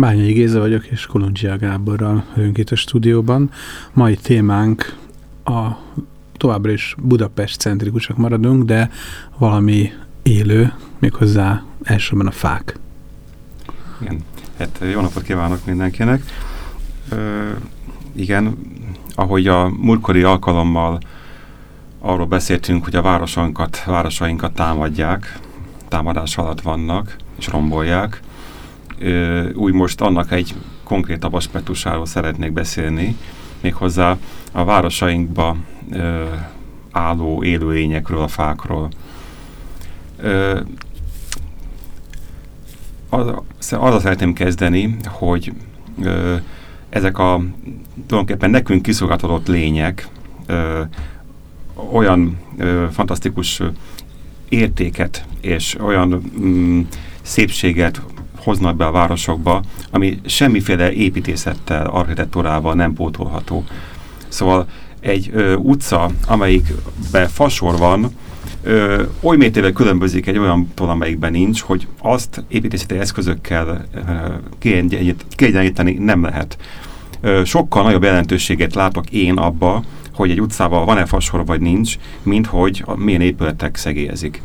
Bányai Géza vagyok, és Kolundzsia Gáborral jönk itt a stúdióban. Mai témánk a továbbra is Budapest centrikusak maradunk, de valami élő, méghozzá elsősorban a fák. Igen, hát jó napot kívánok mindenkinek. Ö, igen, ahogy a múltkori alkalommal arról beszéltünk, hogy a városainkat, városainkat támadják, támadás alatt vannak, és rombolják, úgy most annak egy konkrétabb aspektusáról szeretnék beszélni, méghozzá a városainkba ö, álló élőlényekről, a fákról. Ö, az, azzal szeretném kezdeni, hogy ö, ezek a tulajdonképpen nekünk kiszolgáltatott lények ö, olyan ö, fantasztikus értéket és olyan mm, szépséget hoznak be a városokba, ami semmiféle építészettel, architektúrával nem pótolható. Szóval egy ö, utca, amelyikben fasor van, ö, oly mértékben különbözik egy olyan amelyikben nincs, hogy azt építészeti eszközökkel kiegyenlíteni nem lehet. Ö, sokkal nagyobb jelentőséget látok én abba, hogy egy utcában van-e fasor vagy nincs, mint hogy milyen épületek szegélyezik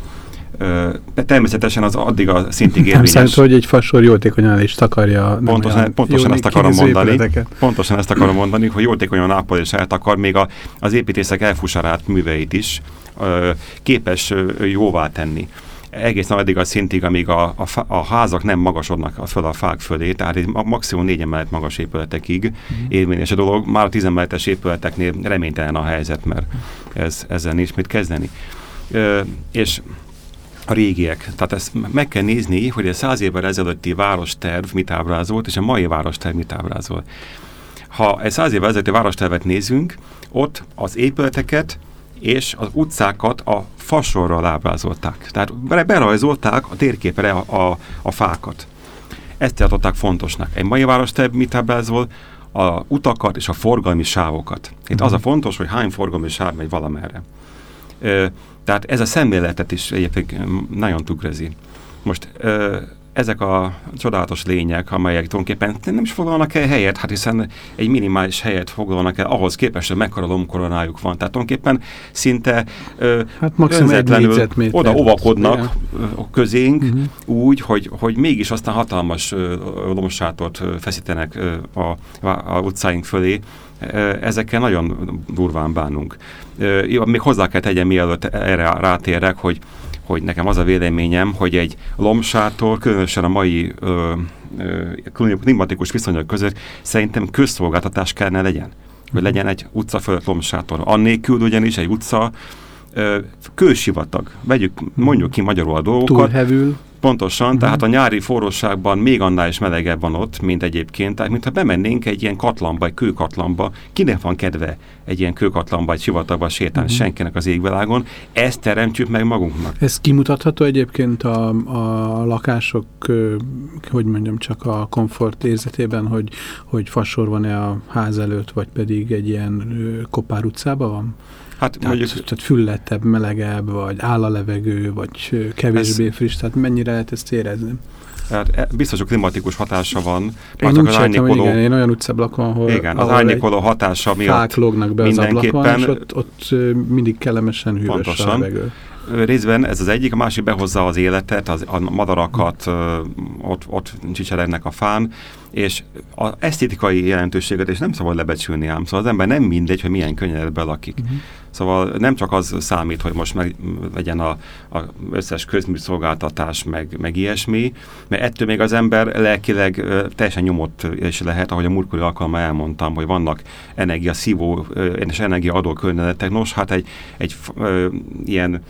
de természetesen az addig a szintig érvényes. Nem számít, hogy egy fasor jótékonyan is takarja. Pontosan, pontosan ezt akarom mondani. Épületeket. Pontosan ezt akarom mondani, hogy jótékonyan ápol és eltakar, még a, az építészek elfusarát műveit is ö, képes ö, jóvá tenni egészen addig a szintig, amíg a, a, a házak nem magasodnak föl a fák fölé, tehát egy maximum négy emelet magas épületekig mm. érvényes a dolog. Már a tizemeletes épületeknél reménytelen a helyzet, mert ez, ezzel nincs mit kezdeni. Ö, és a régiek. Tehát ezt meg kell nézni, hogy a száz évvel ezelőtti városterv mit ábrázolt, és a mai városterv mit ábrázol. Ha egy száz évvel ezelőtti várostervet nézünk, ott az épületeket és az utcákat a fasorral ábrázolták. Tehát berajzolták a térképre a, a, a fákat. Ezt tartották fontosnak. Egy mai városterv mit ábrázol? A utakat és a forgalmi sávokat. Itt uh-huh. az a fontos, hogy hány forgalmi sáv megy valamerre. Tehát ez a szemléletet is egyébként nagyon tükrözi. Most ezek a csodálatos lények, amelyek tulajdonképpen nem is foglalnak el helyet, hát hiszen egy minimális helyet foglalnak el ahhoz képest, hogy mekkora lomkoronájuk van. Tehát tulajdonképpen szinte ö, hát maximum oda ovakodnak ja. közénk uh mhm. -huh. úgy, hogy, hogy mégis aztán hatalmas lomsátort feszítenek ö, a, a utcáink fölé, ezekkel nagyon durván bánunk. Még hozzá kell tegyem, mielőtt erre rátérek, hogy, hogy nekem az a véleményem, hogy egy lomsától, különösen a mai ö, ö, klimatikus viszonyok között szerintem közszolgáltatás kellene legyen. Hogy legyen egy utca fölött lomsátor. Annélkül ugyanis egy utca ö, kősivatag. Vegyük, mondjuk ki magyarul a dolgokat. Túlhevül. Pontosan, uh-huh. tehát a nyári forróságban még annál is melegebb van ott, mint egyébként. Tehát, mintha bemennénk egy ilyen katlamba, egy kőkatlamba, kinek van kedve egy ilyen kőkatlamba, egy sivatagba sétálni, uh-huh. senkinek az égvilágon. Ezt teremtjük meg magunknak. Ez kimutatható egyébként a, a lakások, hogy mondjam, csak a komfort érzetében, hogy, hogy fasor van-e a ház előtt, vagy pedig egy ilyen kopár utcában van? Hát tehát, mondjuk... tehát füllettebb, melegebb, vagy áll a levegő, vagy kevésbé ez... friss, tehát mennyire lehet ezt érezni? Hát e, biztos, hogy klimatikus hatása van. Én úgy az árnyékoló... igen, én olyan utcablakon, ahol, igen, az árnyékoló hatása miatt fák lognak be az ablakon, és ott, ott mindig kellemesen hűvös pontosan. a levegő részben ez az egyik, a másik behozza az életet, az, a madarakat ott, ott csicseregnek a fán, és az esztétikai jelentőséget és nem szabad lebecsülni ám. Szóval az ember nem mindegy, hogy milyen könnyedben lakik. Uh-huh. Szóval nem csak az számít, hogy most meg legyen a, a összes közműszolgáltatás, meg, meg ilyesmi, mert ettől még az ember lelkileg teljesen nyomott is lehet, ahogy a múltkori alkalommal elmondtam, hogy vannak energia szívó és energia adó környezetek. Nos, hát egy, egy ö, ilyen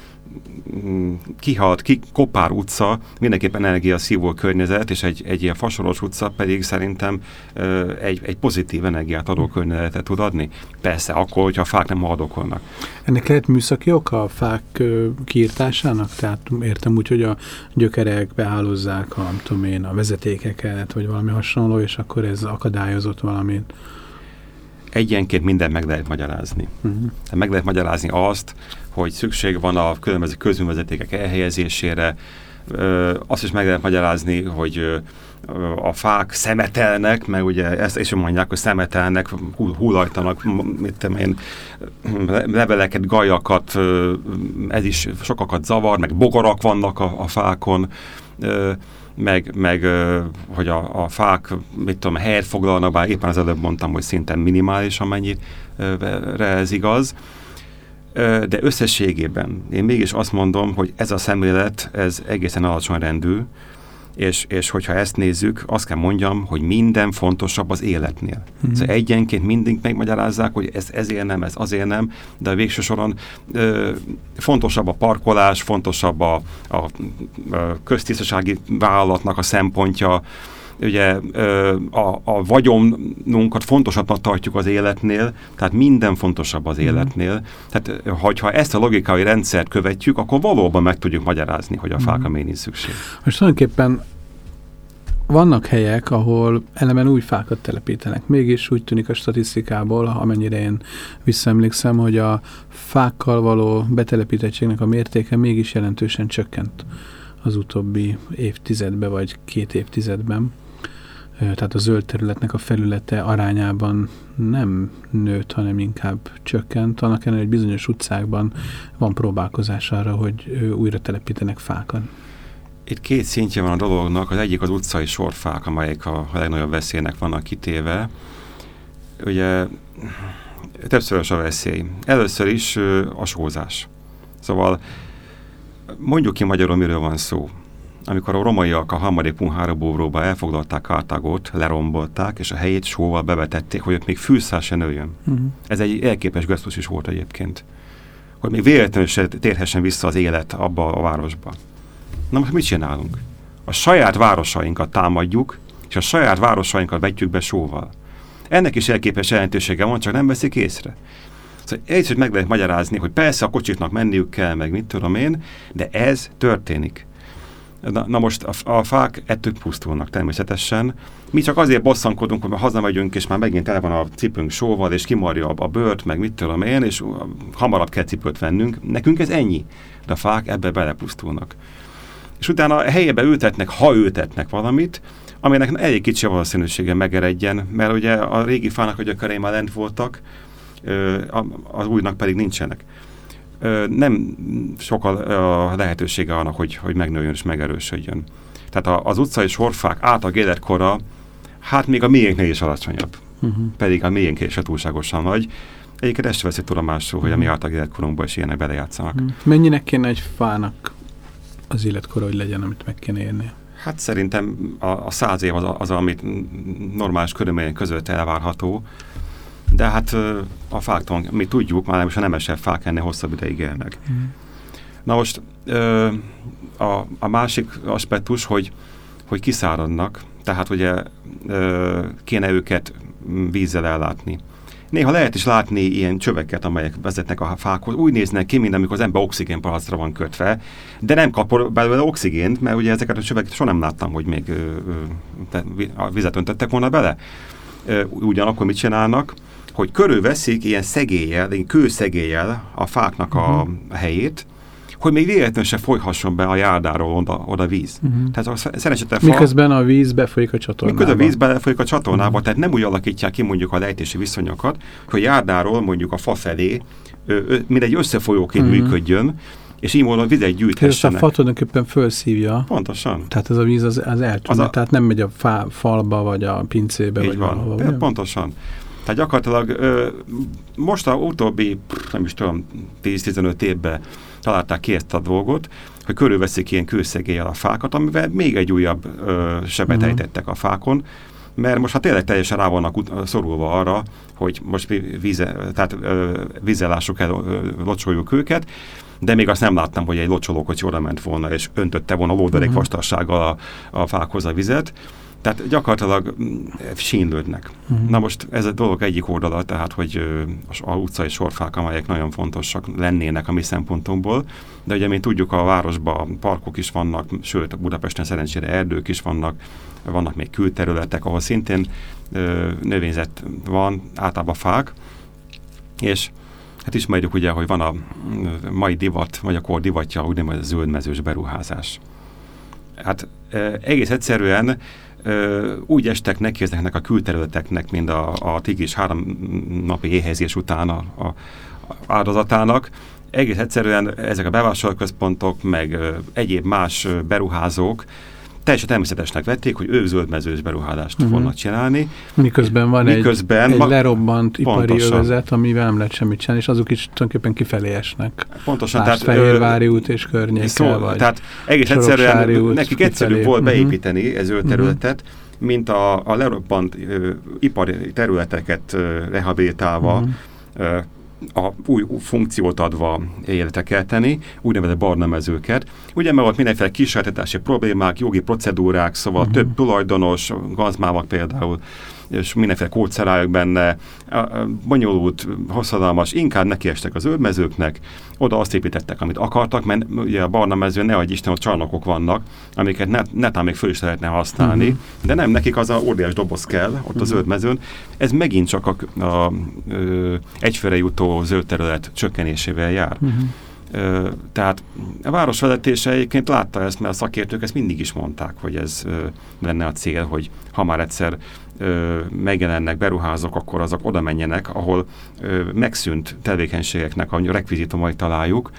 kihalt, ki, Kopár utca mindenképpen energiaszívó környezet, és egy, egy ilyen fasoros utca pedig szerintem ö, egy, egy pozitív energiát adó környezetet tud adni. Persze, akkor, hogyha a fák nem haldokolnak. Ennek lehet műszaki oka a fák kiirtásának? Tehát értem úgy, hogy a gyökerek behálózzák a, nem tudom én, a vezetékeket, vagy valami hasonló, és akkor ez akadályozott valamit egyenként mindent meg lehet magyarázni. Uh-huh. Meg lehet magyarázni azt, hogy szükség van a különböző közművezetékek elhelyezésére, azt is meg lehet magyarázni, hogy a fák szemetelnek, mert ugye ezt is mondják, hogy szemetelnek, hullajtanak, mit tudom én, leveleket, gajakat, ez is sokakat zavar, meg bogarak vannak a, a fákon, meg, meg hogy a, a fák, mit tudom, helyet foglalnak, bár éppen az előbb mondtam, hogy szinte minimális, amennyire ez igaz. De összességében én mégis azt mondom, hogy ez a szemlélet, ez egészen alacsony rendű, és, és hogyha ezt nézzük, azt kell mondjam, hogy minden fontosabb az életnél. Mm-hmm. Szóval egyenként mindig megmagyarázzák, hogy ez ezért nem, ez azért nem, de a végső soron ö, fontosabb a parkolás, fontosabb a, a, a köztisztasági vállalatnak a szempontja, ugye a, a vagyonunkat fontosabbnak tartjuk az életnél, tehát minden fontosabb az mhm. életnél. Tehát hogyha ezt a logikai rendszert követjük, akkor valóban meg tudjuk magyarázni, hogy a mhm. fákra miért nincs szükség. Most tulajdonképpen vannak helyek, ahol elemen új fákat telepítenek. Mégis úgy tűnik a statisztikából, amennyire én visszaemlékszem, hogy a fákkal való betelepítettségnek a mértéke mégis jelentősen csökkent az utóbbi évtizedben, vagy két évtizedben tehát a zöld területnek a felülete arányában nem nőtt, hanem inkább csökkent. Annak ellenére, hogy bizonyos utcákban van próbálkozás arra, hogy újra telepítenek fákat. Itt két szintje van a dolognak. Az egyik az utcai sorfák, amelyek a legnagyobb veszélynek vannak kitéve. Ugye többszörös a veszély. Először is a sózás. Szóval mondjuk ki magyarul, miről van szó amikor a romaiak a harmadik Punhára elfoglalták Kartágot, lerombolták, és a helyét sóval bevetették, hogy ott még fűszál se nőjön. Uh-huh. Ez egy elképes gesztus is volt egyébként. Hogy még véletlenül se térhessen vissza az élet abba a városba. Na most mit csinálunk? A saját városainkat támadjuk, és a saját városainkat vetjük be sóval. Ennek is elképes jelentősége van, csak nem veszik észre. Szóval egyszer meg lehet magyarázni, hogy persze a kocsiknak menniük kell, meg mit tudom én, de ez történik. Na, na most a, a fák ettől pusztulnak természetesen. Mi csak azért bosszankodunk, hogy hazamegyünk, és már megint tele van a cipőnk sóval, és kimarja a, a bőrt, meg mit tudom én, és hamarabb kell cipőt vennünk. Nekünk ez ennyi. De a fák ebbe belepusztulnak. És utána a helyébe ültetnek, ha ültetnek valamit, aminek elég kicsi a valószínűsége megeredjen, mert ugye a régi fának, a köré már lent voltak, az újnak pedig nincsenek nem sokkal a lehetősége annak, hogy, hogy megnőjön és megerősödjön. Tehát az utcai sorfák átlag életkora, hát még a miénknél is alacsonyabb. Uh-huh. Pedig a miénk is túlságosan nagy. Egyébként ezt veszik tudomásul, hogy a mi mhm. átlag életkorunkban is ilyenek belejátszanak. Uh-huh. Mennyinek kéne egy fának az életkora, hogy legyen, amit meg kéne érni? Hát szerintem a, a száz év az, az, amit normális körülmények között elvárható. De hát a fáktól, mi tudjuk, már most a nemesebb fák ennél hosszabb ideig élnek. Mm. Na most a, a másik aspektus, hogy, hogy kiszáradnak, tehát ugye kéne őket vízzel ellátni. Néha lehet is látni ilyen csöveket, amelyek vezetnek a fákhoz. Úgy néznek ki, mint amikor az ember oxigénpalasztra van kötve, de nem kap belőle oxigént, mert ugye ezeket a csöveket soha nem láttam, hogy még ö, ö, vizet öntöttek volna bele. Ugyanakkor mit csinálnak? hogy körülveszik ilyen szegéllyel, ilyen kőszegéllyel a fáknak uh-huh. a, mhm. a helyét, hogy még véletlenül se folyhasson be a járdáról oda, oda víz. Uh-huh. Tehát a szerencsétlen fa... Miközben a víz befolyik a csatornába. Miközben a víz befolyik a csatornába, uh-huh. tehát nem úgy alakítják ki mondjuk a lejtési viszonyokat, hogy a járdáról mondjuk a fa felé, mint egy összefolyóként uh-huh. működjön, és így módon vizet gyűjthessenek. Ez a fa tulajdonképpen felszívja. Pontosan. Tehát ez a víz az, az eltűnik, a... tehát nem megy a fá, falba, vagy a pincébe, így vagy van. valahova. Pontosan. Tehát gyakorlatilag ö, most a utóbbi, nem is tudom, 10-15 évben találták ki ezt a dolgot, hogy körülveszik ilyen kőszegéllyel a fákat, amivel még egy újabb ö, sebet uh-huh. ejtettek a fákon, mert most ha tényleg teljesen rá vannak szorulva arra, hogy most víze, tehát vízzel lássuk el, locsoljuk őket, de még azt nem láttam, hogy egy locsolókocsi oda ment volna, és öntötte volna lóderék uh-huh. vastassággal a, a fákhoz a vizet. Tehát gyakorlatilag mm, sínlődnek. Uh-huh. Na most ez a dolog egyik oldala, tehát hogy a utcai sorfák, amelyek nagyon fontosak lennének a mi szempontunkból, de ugye, mint tudjuk, a városban parkok is vannak, sőt, Budapesten szerencsére erdők is vannak, vannak még külterületek, ahol szintén ö, növényzet van, általában fák, és hát ismerjük ugye, hogy van a mai divat, vagy a kor divatja, úgynevezett zöldmezős beruházás. Hát egész egyszerűen úgy estek neki ezeknek a külterületeknek, mint a, a Tigris három napi éhezés után a, a áldozatának. Egész egyszerűen ezek a bevásárlóközpontok, meg ö, egyéb más beruházók teljesen természetesnek vették, hogy ők zöldmezős beruházást uh-huh. fognak csinálni. Miközben van Miközben egy, egy lerobbant ipari pontosan. övezet, amivel nem lehet semmit csinálni, és azok is tulajdonképpen kifelé esnek. Pontosan. Más tehát, Fehérvári út és környéke. Szó, vagy tehát egész egyszerűen út nekik egyszerűbb volt uh-huh. beépíteni ez ő területet, uh-huh. mint a, a lerobbant ö, ipari területeket ö, rehabilitálva, uh-huh a új funkciót adva életre kelteni, úgynevezett barna mezőket. Ugye mert ott mindenféle kísérletetési problémák, jogi procedúrák, szóval uh-huh. több tulajdonos, gazmávak például, és mindenféle kódszerájuk benne, bonyolult, hosszadalmas, inkább nekiestek az zöldmezőknek, oda azt építettek, amit akartak, mert ugye a barna mező, ne adj Isten, ott csarnokok vannak, amiket net, netán még föl is lehetne használni, uh-huh. de nem, nekik az a óriás doboz kell ott uh-huh. a zöld mezőn. Ez megint csak a, a, a egyfőre jutó zöld terület csökkenésével jár. Uh-huh. Ö, tehát a városvezetése egyébként látta ezt, mert a szakértők ezt mindig is mondták, hogy ez ö, lenne a cél, hogy ha már egyszer ö, megjelennek beruházók, akkor azok oda menjenek, ahol ö, megszűnt tevékenységeknek a rekvizitumait találjuk,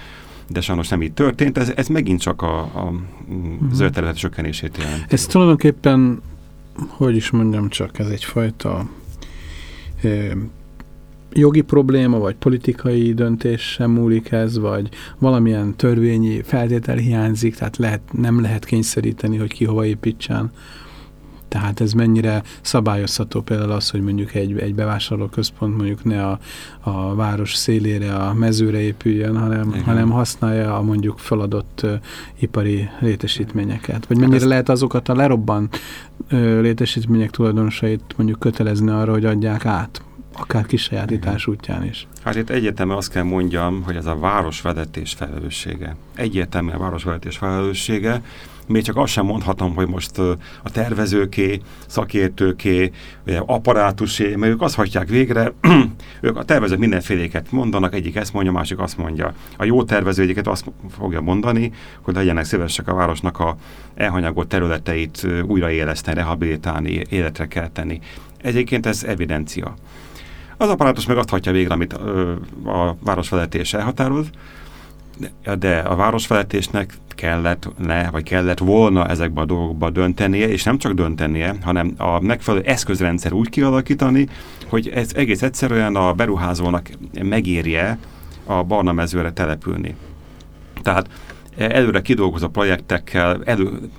de sajnos nem így történt. Ez, ez megint csak a, a uh-huh. zöld terület csökkenését jelenti. Ez tulajdonképpen, hogy is mondjam csak, ez egyfajta ö, jogi probléma, vagy politikai döntés sem múlik ez, vagy valamilyen törvényi feltétel hiányzik, tehát lehet, nem lehet kényszeríteni, hogy ki hova építsen tehát ez mennyire szabályozható például az, hogy mondjuk egy, egy bevásárlóközpont mondjuk ne a, a város szélére, a mezőre épüljön, hanem, hanem használja a mondjuk feladott uh, ipari létesítményeket. Vagy mennyire hát lehet azokat a lerobban uh, létesítmények tulajdonosait mondjuk kötelezni arra, hogy adják át akár kisajátítás útján is. Hát itt egyértelműen azt kell mondjam, hogy ez a városvezetés felelőssége. Egyértelműen a városvezetés felelőssége, még csak azt sem mondhatom, hogy most a tervezőké, szakértőké, apparátusé, mert ők azt hagyják végre, ők a tervezők mindenféléket mondanak, egyik ezt mondja, másik azt mondja. A jó tervező egyiket azt fogja mondani, hogy legyenek szívesek a városnak a elhanyagolt területeit újraéleszteni, rehabilitálni, életre kell tenni. Egyébként ez evidencia. Az apparátus meg azt hagyja végre, amit ö, a városvezetés elhatároz, de, de a városvezetésnek kellett le, vagy kellett volna ezekbe a dolgokba döntenie, és nem csak döntenie, hanem a megfelelő eszközrendszer úgy kialakítani, hogy ez egész egyszerűen a beruházónak megérje a barna mezőre települni. Tehát előre kidolgozó projektekkel, elő,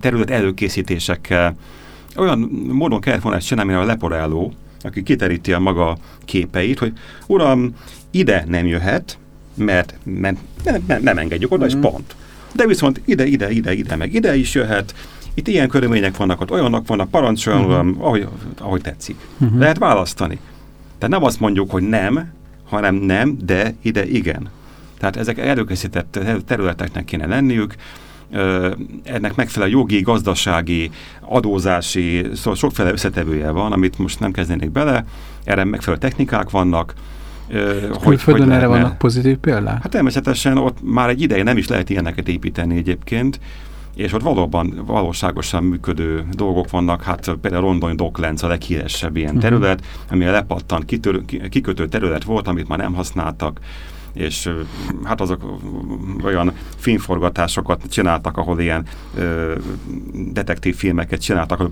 terület előkészítésekkel, olyan módon kellett volna ezt csinálni, a leporáló, aki kiteríti a maga képeit, hogy uram, ide nem jöhet, mert, nem, nem, nem engedjük oda, mm. és mhm. pont. De viszont ide, ide, ide, ide, meg ide is jöhet, itt ilyen körülmények vannak, ott olyanok vannak, parancsoljon, uh-huh. ahogy, ahogy tetszik. Uh-huh. Lehet választani. Tehát nem azt mondjuk, hogy nem, hanem nem, de ide igen. Tehát ezek előkészített területeknek kéne lenniük, ennek megfelelő jogi, gazdasági, adózási, szóval sokféle összetevője van, amit most nem kezdenék bele, erre megfelelő technikák vannak, hogy, hogy erre vannak pozitív példák? Hát természetesen ott már egy ideje nem is lehet ilyeneket építeni egyébként, és ott valóban valóságosan működő dolgok vannak, hát például Rondony Docklands a leghíresebb ilyen uh-huh. terület, ami a lepattant kitör, kikötő terület volt, amit már nem használtak, és hát azok olyan filmforgatásokat csináltak, ahol ilyen ö, detektív filmeket csináltak, hogy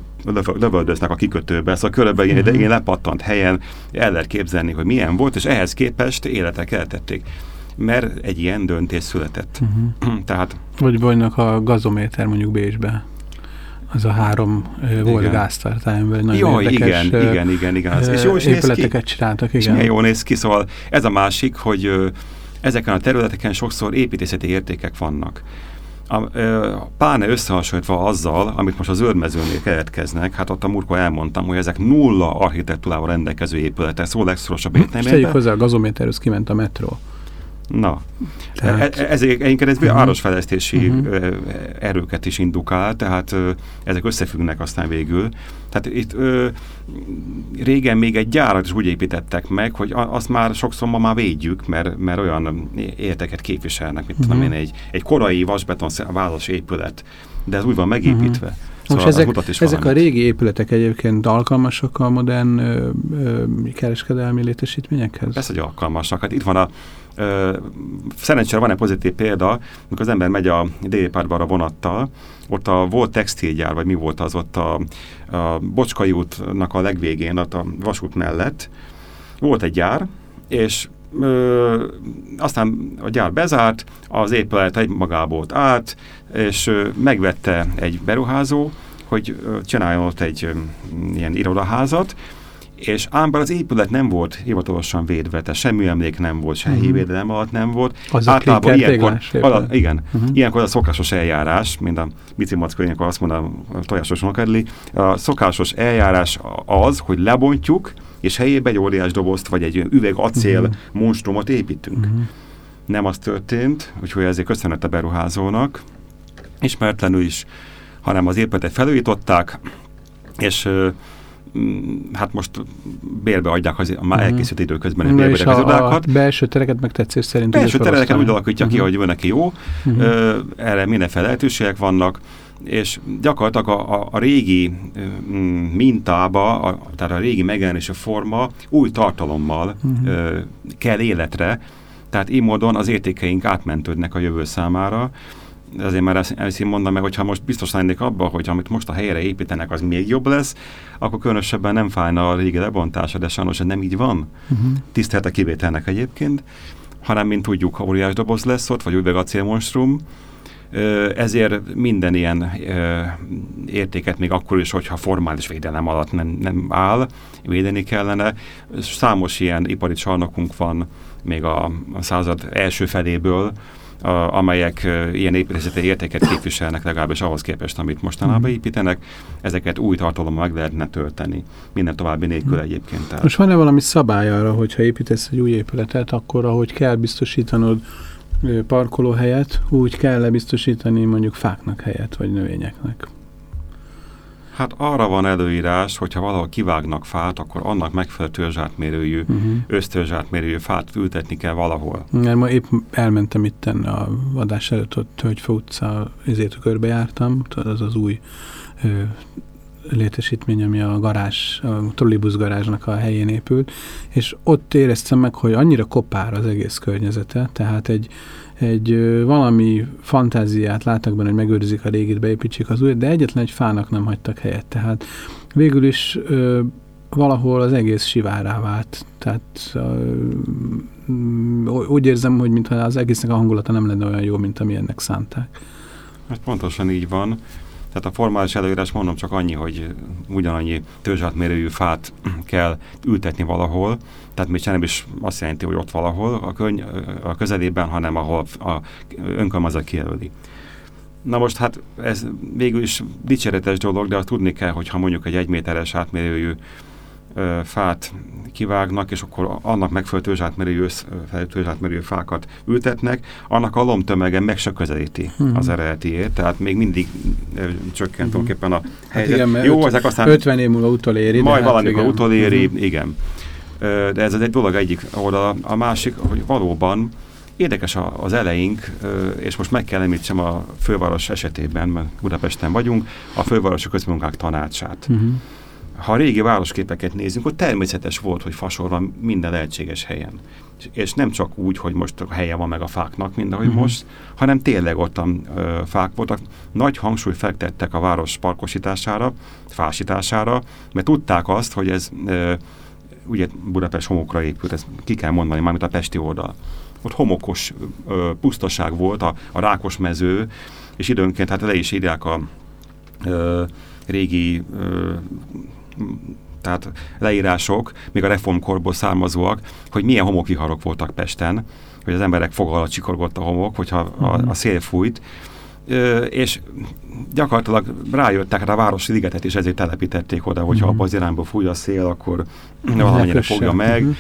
lövöldöznek a kikötőbe, szóval körülbelül ilyen, uh-huh. ilyen lepattant helyen el lehet képzelni, hogy milyen volt, és ehhez képest életre keltették mert egy ilyen döntés született. Uh-huh. Tehát... Vagy vannak a gazométer mondjuk Bécsbe. Az a három igen. volt gáztartály, vagy nagyon Jaj, érdekes igen, igen, igen, igen. Az, és jó is épületeket ki. csináltak, igen. És jól néz ki, szóval ez a másik, hogy ezeken a területeken sokszor építészeti értékek vannak. A, pláne összehasonlítva azzal, amit most az őrmezőnél keletkeznek, hát ott a Murko elmondtam, hogy ezek nulla architektúrával rendelkező épületek, szó legszorosabb értelmében. Tegyük hozzá, a gazométerhez kiment a metró. Na, tehát... E, e ezért ez uh-huh. városfejlesztési uh-huh. erőket is indukál, tehát ezek összefüggnek aztán végül. Tehát itt ö, régen még egy gyárat is úgy építettek meg, hogy azt már sokszor ma már védjük, mert, mert olyan érteket képviselnek, mint uh-huh. tudom én, egy, egy korai vasbeton város épület, de ez úgy van megépítve. Uh-huh. Szóval Most ezek, ezek a régi épületek egyébként alkalmasak a modern ö, ö, kereskedelmi létesítményekhez? Persze, hogy alkalmasak. Hát itt van a szerencsére van egy pozitív példa, amikor az ember megy a déli pártban a vonattal, ott a volt textilgyár, vagy mi volt az ott a, a Bocskai útnak a legvégén, ott a vasút mellett, volt egy gyár, és ö, aztán a gyár bezárt, az épület egy magából át, és megvette egy beruházó, hogy csináljon ott egy ilyen irodaházat, és ám az épület nem volt hivatalosan védve, tehát semmi emlék nem volt, se uh-huh. védelem alatt nem volt. Az Általában ilyenkor, ala, igen, uh-huh. ilyenkor a szokásos eljárás, mint a Bici Mackó, ilyenkor azt mondom, a tojásos makedli, a szokásos eljárás az, hogy lebontjuk, és helyébe egy óriás dobozt, vagy egy üveg acél uh-huh. monstrumot építünk. Uh-huh. Nem az történt, úgyhogy ezért köszönet a beruházónak, ismeretlenül is, hanem az épületet felújították, és Mm, hát most bérbe adják az már mhm. elkészült időközben bérbe az irodákat. A belső tereket meg tetszés szerint Belső tereket úgy alakítja uh -huh. ki, mhm. hogy van neki jó, uh -huh. ö, erre mindenféle lehetőségek vannak, és gyakorlatilag a, a, a régi mm, mintába, a, tehát a régi megjelenésű forma új tartalommal uh -huh. ö, kell életre, tehát így módon az értékeink átmentődnek a jövő számára, azért már én mondom meg, hogyha most biztos lennék abban, hogy amit most a helyre építenek, az még jobb lesz, akkor különösebben nem fájna a régi lebontása, de sajnos nem így van. Uh-huh. Tisztelt a kivételnek egyébként, hanem, mint tudjuk, óriás doboz lesz ott, vagy üveg acélmonstrum, ezért minden ilyen értéket még akkor is, hogyha formális védelem alatt nem, nem áll, védeni kellene. Számos ilyen ipari csarnokunk van még a, a század első feléből, a, amelyek ilyen építészeti értéket képviselnek legalábbis ahhoz képest, amit mostanában mhm. építenek, ezeket új tartalommal meg lehetne tölteni. Minden további nélkül mhm. egyébként. Tehát. Most van-e valami szabály arra, hogyha építesz egy új épületet, akkor ahogy kell biztosítanod parkolóhelyet, úgy kell -e biztosítani mondjuk fáknak helyet, vagy növényeknek? Hát arra van előírás, hogyha valahol kivágnak fát, akkor annak megfelelő törzsátmérőjű, uh-huh. ösztörzsátmérőjű fát ültetni kell valahol. Mert ma épp elmentem itt a vadás előtt, ott Hölgyfa utca, ezért körbejártam, az az új ö, létesítmény, ami a garázs, a trollibusz garázsnak a helyén épült, és ott éreztem meg, hogy annyira kopár az egész környezete, tehát egy egy valami fantáziát láttak benne, hogy megőrizik a régit, beépítsék az újat, de egyetlen egy fának nem hagytak helyet. Tehát végül is ö, valahol az egész sivárá vált. Tehát ö, úgy érzem, hogy mintha az egésznek a hangulata nem lenne olyan jó, mint amilyennek szánták. Hát pontosan így van. Tehát a formális előírás mondom csak annyi, hogy ugyanannyi törzsátmérőjű fát kell ültetni valahol, tehát még nem is azt jelenti, hogy ott valahol a, köny a közelében, hanem ahol a önkormányzat kijelöli. Na most hát ez végül is dicséretes dolog, de azt tudni kell, hogy ha mondjuk egy egyméteres átmérőjű fát kivágnak, és akkor annak megfelelő tőzsátmerő, tőzsátmerő fákat ültetnek, annak a lomtömege meg se közelíti hmm. az eredetiét, tehát még mindig csökkent hmm. a hát helyzet. Hát igen, Jó, ezek aztán 50 év múlva utoléri. Majd hát valamikor igen. utoléri, hmm. igen. De ez egy dolog egyik oldal. A másik, hogy valóban Érdekes az eleink, és most meg kell említsem a főváros esetében, mert Budapesten vagyunk, a fővárosi közmunkák tanácsát. Uh -huh ha a régi városképeket nézzünk, ott természetes volt, hogy fasor van minden lehetséges helyen. És nem csak úgy, hogy most a helye van meg a fáknak, mint ahogy uh-huh. most, hanem tényleg ott a ö, fák voltak. Nagy hangsúly fektettek a város parkosítására, fásítására, mert tudták azt, hogy ez ö, ugye Budapest homokra épült, ezt ki kell mondani, mármint a Pesti oldal. Ott homokos ö, pusztaság volt, a, a rákos mező, és időnként hát le is írják a ö, régi ö, tehát leírások, még a reformkorból származóak, hogy milyen homokviharok voltak Pesten, hogy az emberek fogal csikorgott a homok, hogyha a, a szél fújt, Ö, és gyakorlatilag rájöttek rá a városi ligetet, és ezért telepítették oda, hogyha uh-huh. abban az irányba fúj a szél, akkor valamennyire fogja meg. Uh-huh.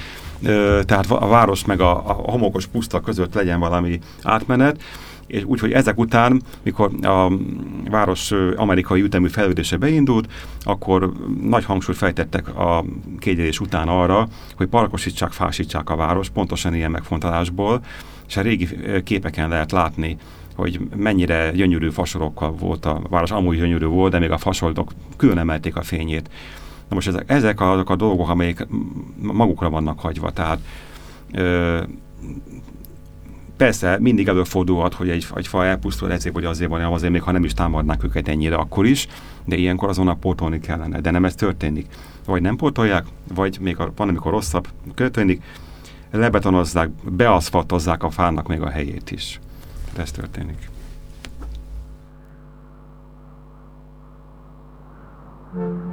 Tehát a város meg a, a homokos puszta között legyen valami átmenet, és úgyhogy ezek után, mikor a város amerikai ütemű fejlődése beindult, akkor nagy hangsúlyt fejtettek a kégyelés után arra, hogy parkosítsák, fásítsák a város, pontosan ilyen megfontolásból, és a régi képeken lehet látni, hogy mennyire gyönyörű fasorokkal volt a város, amúgy gyönyörű volt, de még a fasoldok külön emelték a fényét. Na most ezek, ezek azok a dolgok, amelyek magukra vannak hagyva, tehát ö, Persze, mindig előfordulhat, hogy egy, egy fa elpusztul, ezért vagy azért van, azért még ha nem is támadnák őket ennyire, akkor is, de ilyenkor azonnal pótolni kellene. De nem ez történik. Vagy nem pótolják, vagy még a, van, amikor rosszabb történik, lebetonozzák, beaszfaltozzák a fának még a helyét is. Tehát ez történik. Mm-hmm.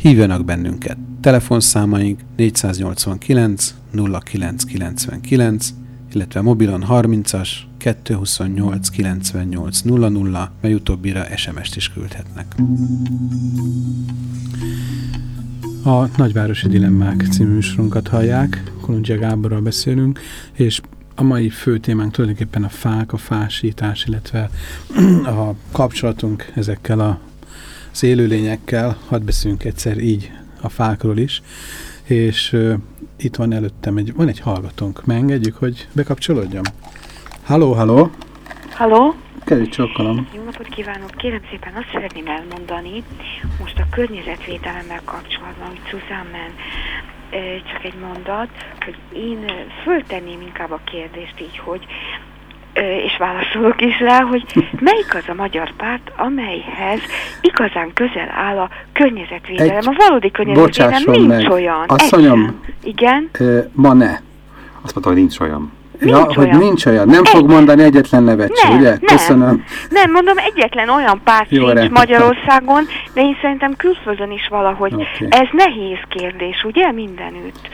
Hívjanak bennünket. Telefonszámaink 489 0999, illetve mobilon 30-as 228 98 00, mely utóbbira SMS-t is küldhetnek. A Nagyvárosi Dilemmák című műsorunkat hallják, Kolundzsia Gáborral beszélünk, és a mai fő témánk tulajdonképpen a fák, a fásítás, illetve a kapcsolatunk ezekkel a, az élőlényekkel. Hadd beszéljünk egyszer így a fákról is. És uh, itt van előttem egy, van egy hallgatónk. Megengedjük, hogy bekapcsolódjam? Halló, halló! Halló! Kerülj csokkolom! Jó napot kívánok! Kérem szépen azt szeretném elmondani, most a környezetvédelemmel kapcsolatban, hogy Suzanne csak egy mondat, hogy én föltenném inkább a kérdést így, hogy és válaszolok is rá, hogy melyik az a magyar párt, amelyhez igazán közel áll a környezetvédelem, egy, a valódi környezetvédelem nincs meg. olyan. Asszonyom, Igen? ma ne. Azt mondta, hogy nincs olyan. Nincs ja, olyan. hogy nincs olyan. Nem egy. fog mondani egyetlen nevet nem, ugye? Nem. Köszönöm. Nem, mondom, egyetlen olyan párt Jó, sincs Magyarországon, de én szerintem külföldön is valahogy. Okay. Ez nehéz kérdés, ugye, mindenütt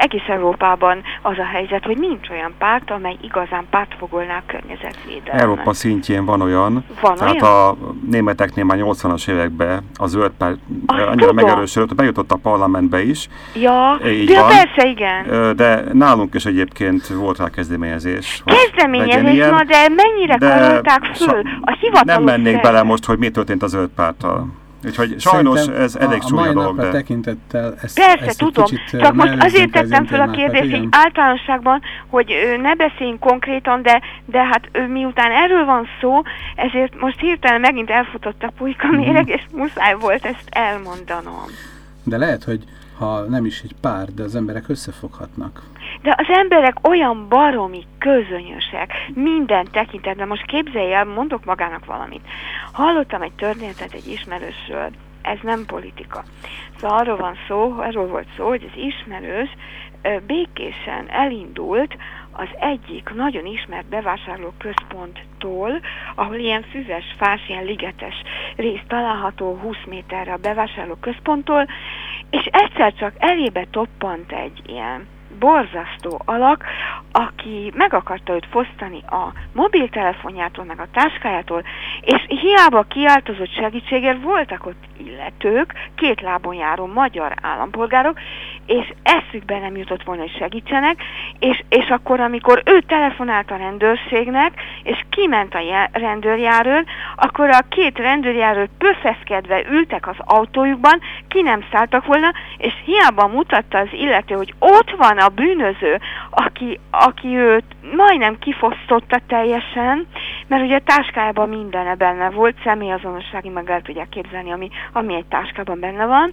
egész Európában az a helyzet, hogy nincs olyan párt, amely igazán pártfogolná a környezetvédelmet. Európa szintjén van olyan, van tehát olyan? a németeknél már 80-as években a zöld párt annyira megerősödött, hogy bejutott a parlamentbe is. Ja, Így ja van. persze, igen. De nálunk is egyébként volt rá kezdeményezés. Kezdeményezés, na de mennyire de karolták föl a hivatalos Nem mennék bele most, hogy mi történt a zöld párttal. Úgyhogy sajnos Szerintem ez elég a, súlyos dolog. De... tekintettel ezt, Persze, ezt tudom. Csak most azért tettem fel a kérdést így általánosságban, hogy ne beszéljünk konkrétan, de, de hát miután erről van szó, ezért most hirtelen megint elfutott a pulyka méreg, mm. és muszáj volt ezt elmondanom. De lehet, hogy ha nem is egy pár, de az emberek összefoghatnak. De az emberek olyan baromi közönyösek, minden tekintetben. Most képzelj el, mondok magának valamit. Hallottam egy történetet egy ismerősről, ez nem politika. Szóval arról van szó, arról volt szó, hogy az ismerős békésen elindult az egyik nagyon ismert bevásárló központtól, ahol ilyen füves, fás, ilyen ligetes rész található 20 méterre a bevásárló központtól, és egyszer csak elébe toppant egy ilyen borzasztó alak, aki meg akarta őt fosztani a mobiltelefonjától, meg a táskájától, és hiába kiáltozott segítségért voltak ott illetők, két lábon járó magyar állampolgárok, és eszükbe nem jutott volna, hogy segítsenek, és, és akkor, amikor ő telefonált a rendőrségnek, és kiment a rendőrjáról, akkor a két rendőrjáról pöfeszkedve ültek az autójukban, ki nem szálltak volna, és hiába mutatta az illető, hogy ott van a bűnöző, aki, aki őt majdnem kifosztotta teljesen, mert ugye a táskájában mindene benne volt, személyazonossági meg el tudják képzelni, ami, ami egy táskában benne van,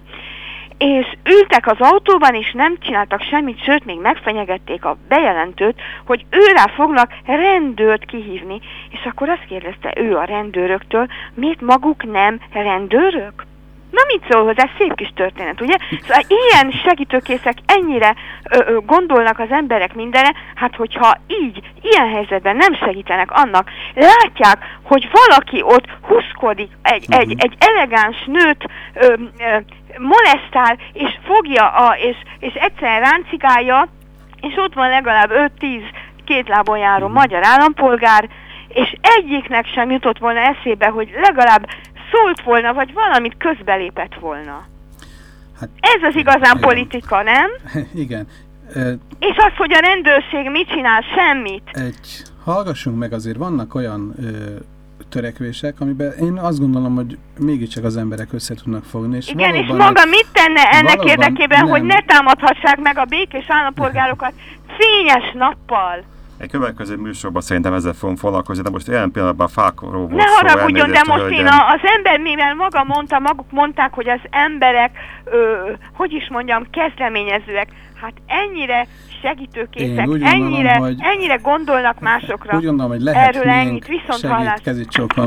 és ültek az autóban, és nem csináltak semmit, sőt, még megfenyegették a bejelentőt, hogy őrá fognak rendőrt kihívni. És akkor azt kérdezte ő a rendőröktől, miért maguk nem rendőrök? Na mit szól hozzá? Szép kis történet, ugye? Szóval ilyen segítőkészek ennyire ö, ö, gondolnak az emberek mindenre, hát hogyha így, ilyen helyzetben nem segítenek annak, látják, hogy valaki ott huszkodik, egy, egy, mhm. egy elegáns nőt ö, ö, molesztál, és fogja, a, és, és egyszerűen ráncigálja, és ott van legalább 5-10 két lábon járó uh-huh. magyar állampolgár, és egyiknek sem jutott volna eszébe, hogy legalább szólt volna, vagy valamit közbelépett volna. Hát, Ez az igazán igen. politika, nem? Igen. És az, hogy a rendőrség mit csinál, semmit. Egy, hallgassunk meg, azért vannak olyan ö, törekvések, amiben én azt gondolom, hogy mégiscsak az emberek össze tudnak fogni. És Igen, és maga mit tenne ennek érdekében, nem. hogy ne támadhassák meg a békés állampolgárokat fényes nappal? Egy következő műsorban szerintem ezzel fogunk foglalkozni, de most jelen pillanatban a fákról volt Ne haragudjon, de most én a, az ember, mivel maga mondta, maguk mondták, hogy az emberek, ö, hogy is mondjam, kezdeményezőek, hát ennyire segítőkészek, gondolom, ennyire, hogy, ennyire gondolnak másokra. Úgy gondolom, hogy lehet Erről ennyit, viszont segít, csókon.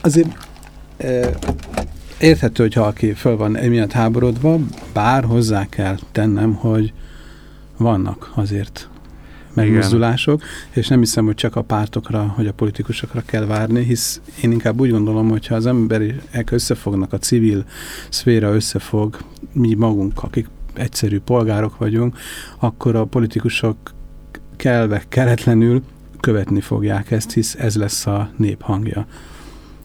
Azért e, érthető, hogy ha aki föl van emiatt háborodva, bár hozzá kell tennem, hogy vannak azért megmozdulások, és nem hiszem, hogy csak a pártokra, hogy a politikusokra kell várni, hisz én inkább úgy gondolom, hogyha az emberek összefognak, a civil szféra összefog, mi magunk, akik egyszerű polgárok vagyunk, akkor a politikusok kelve, keretlenül követni fogják ezt, hisz ez lesz a nép hangja.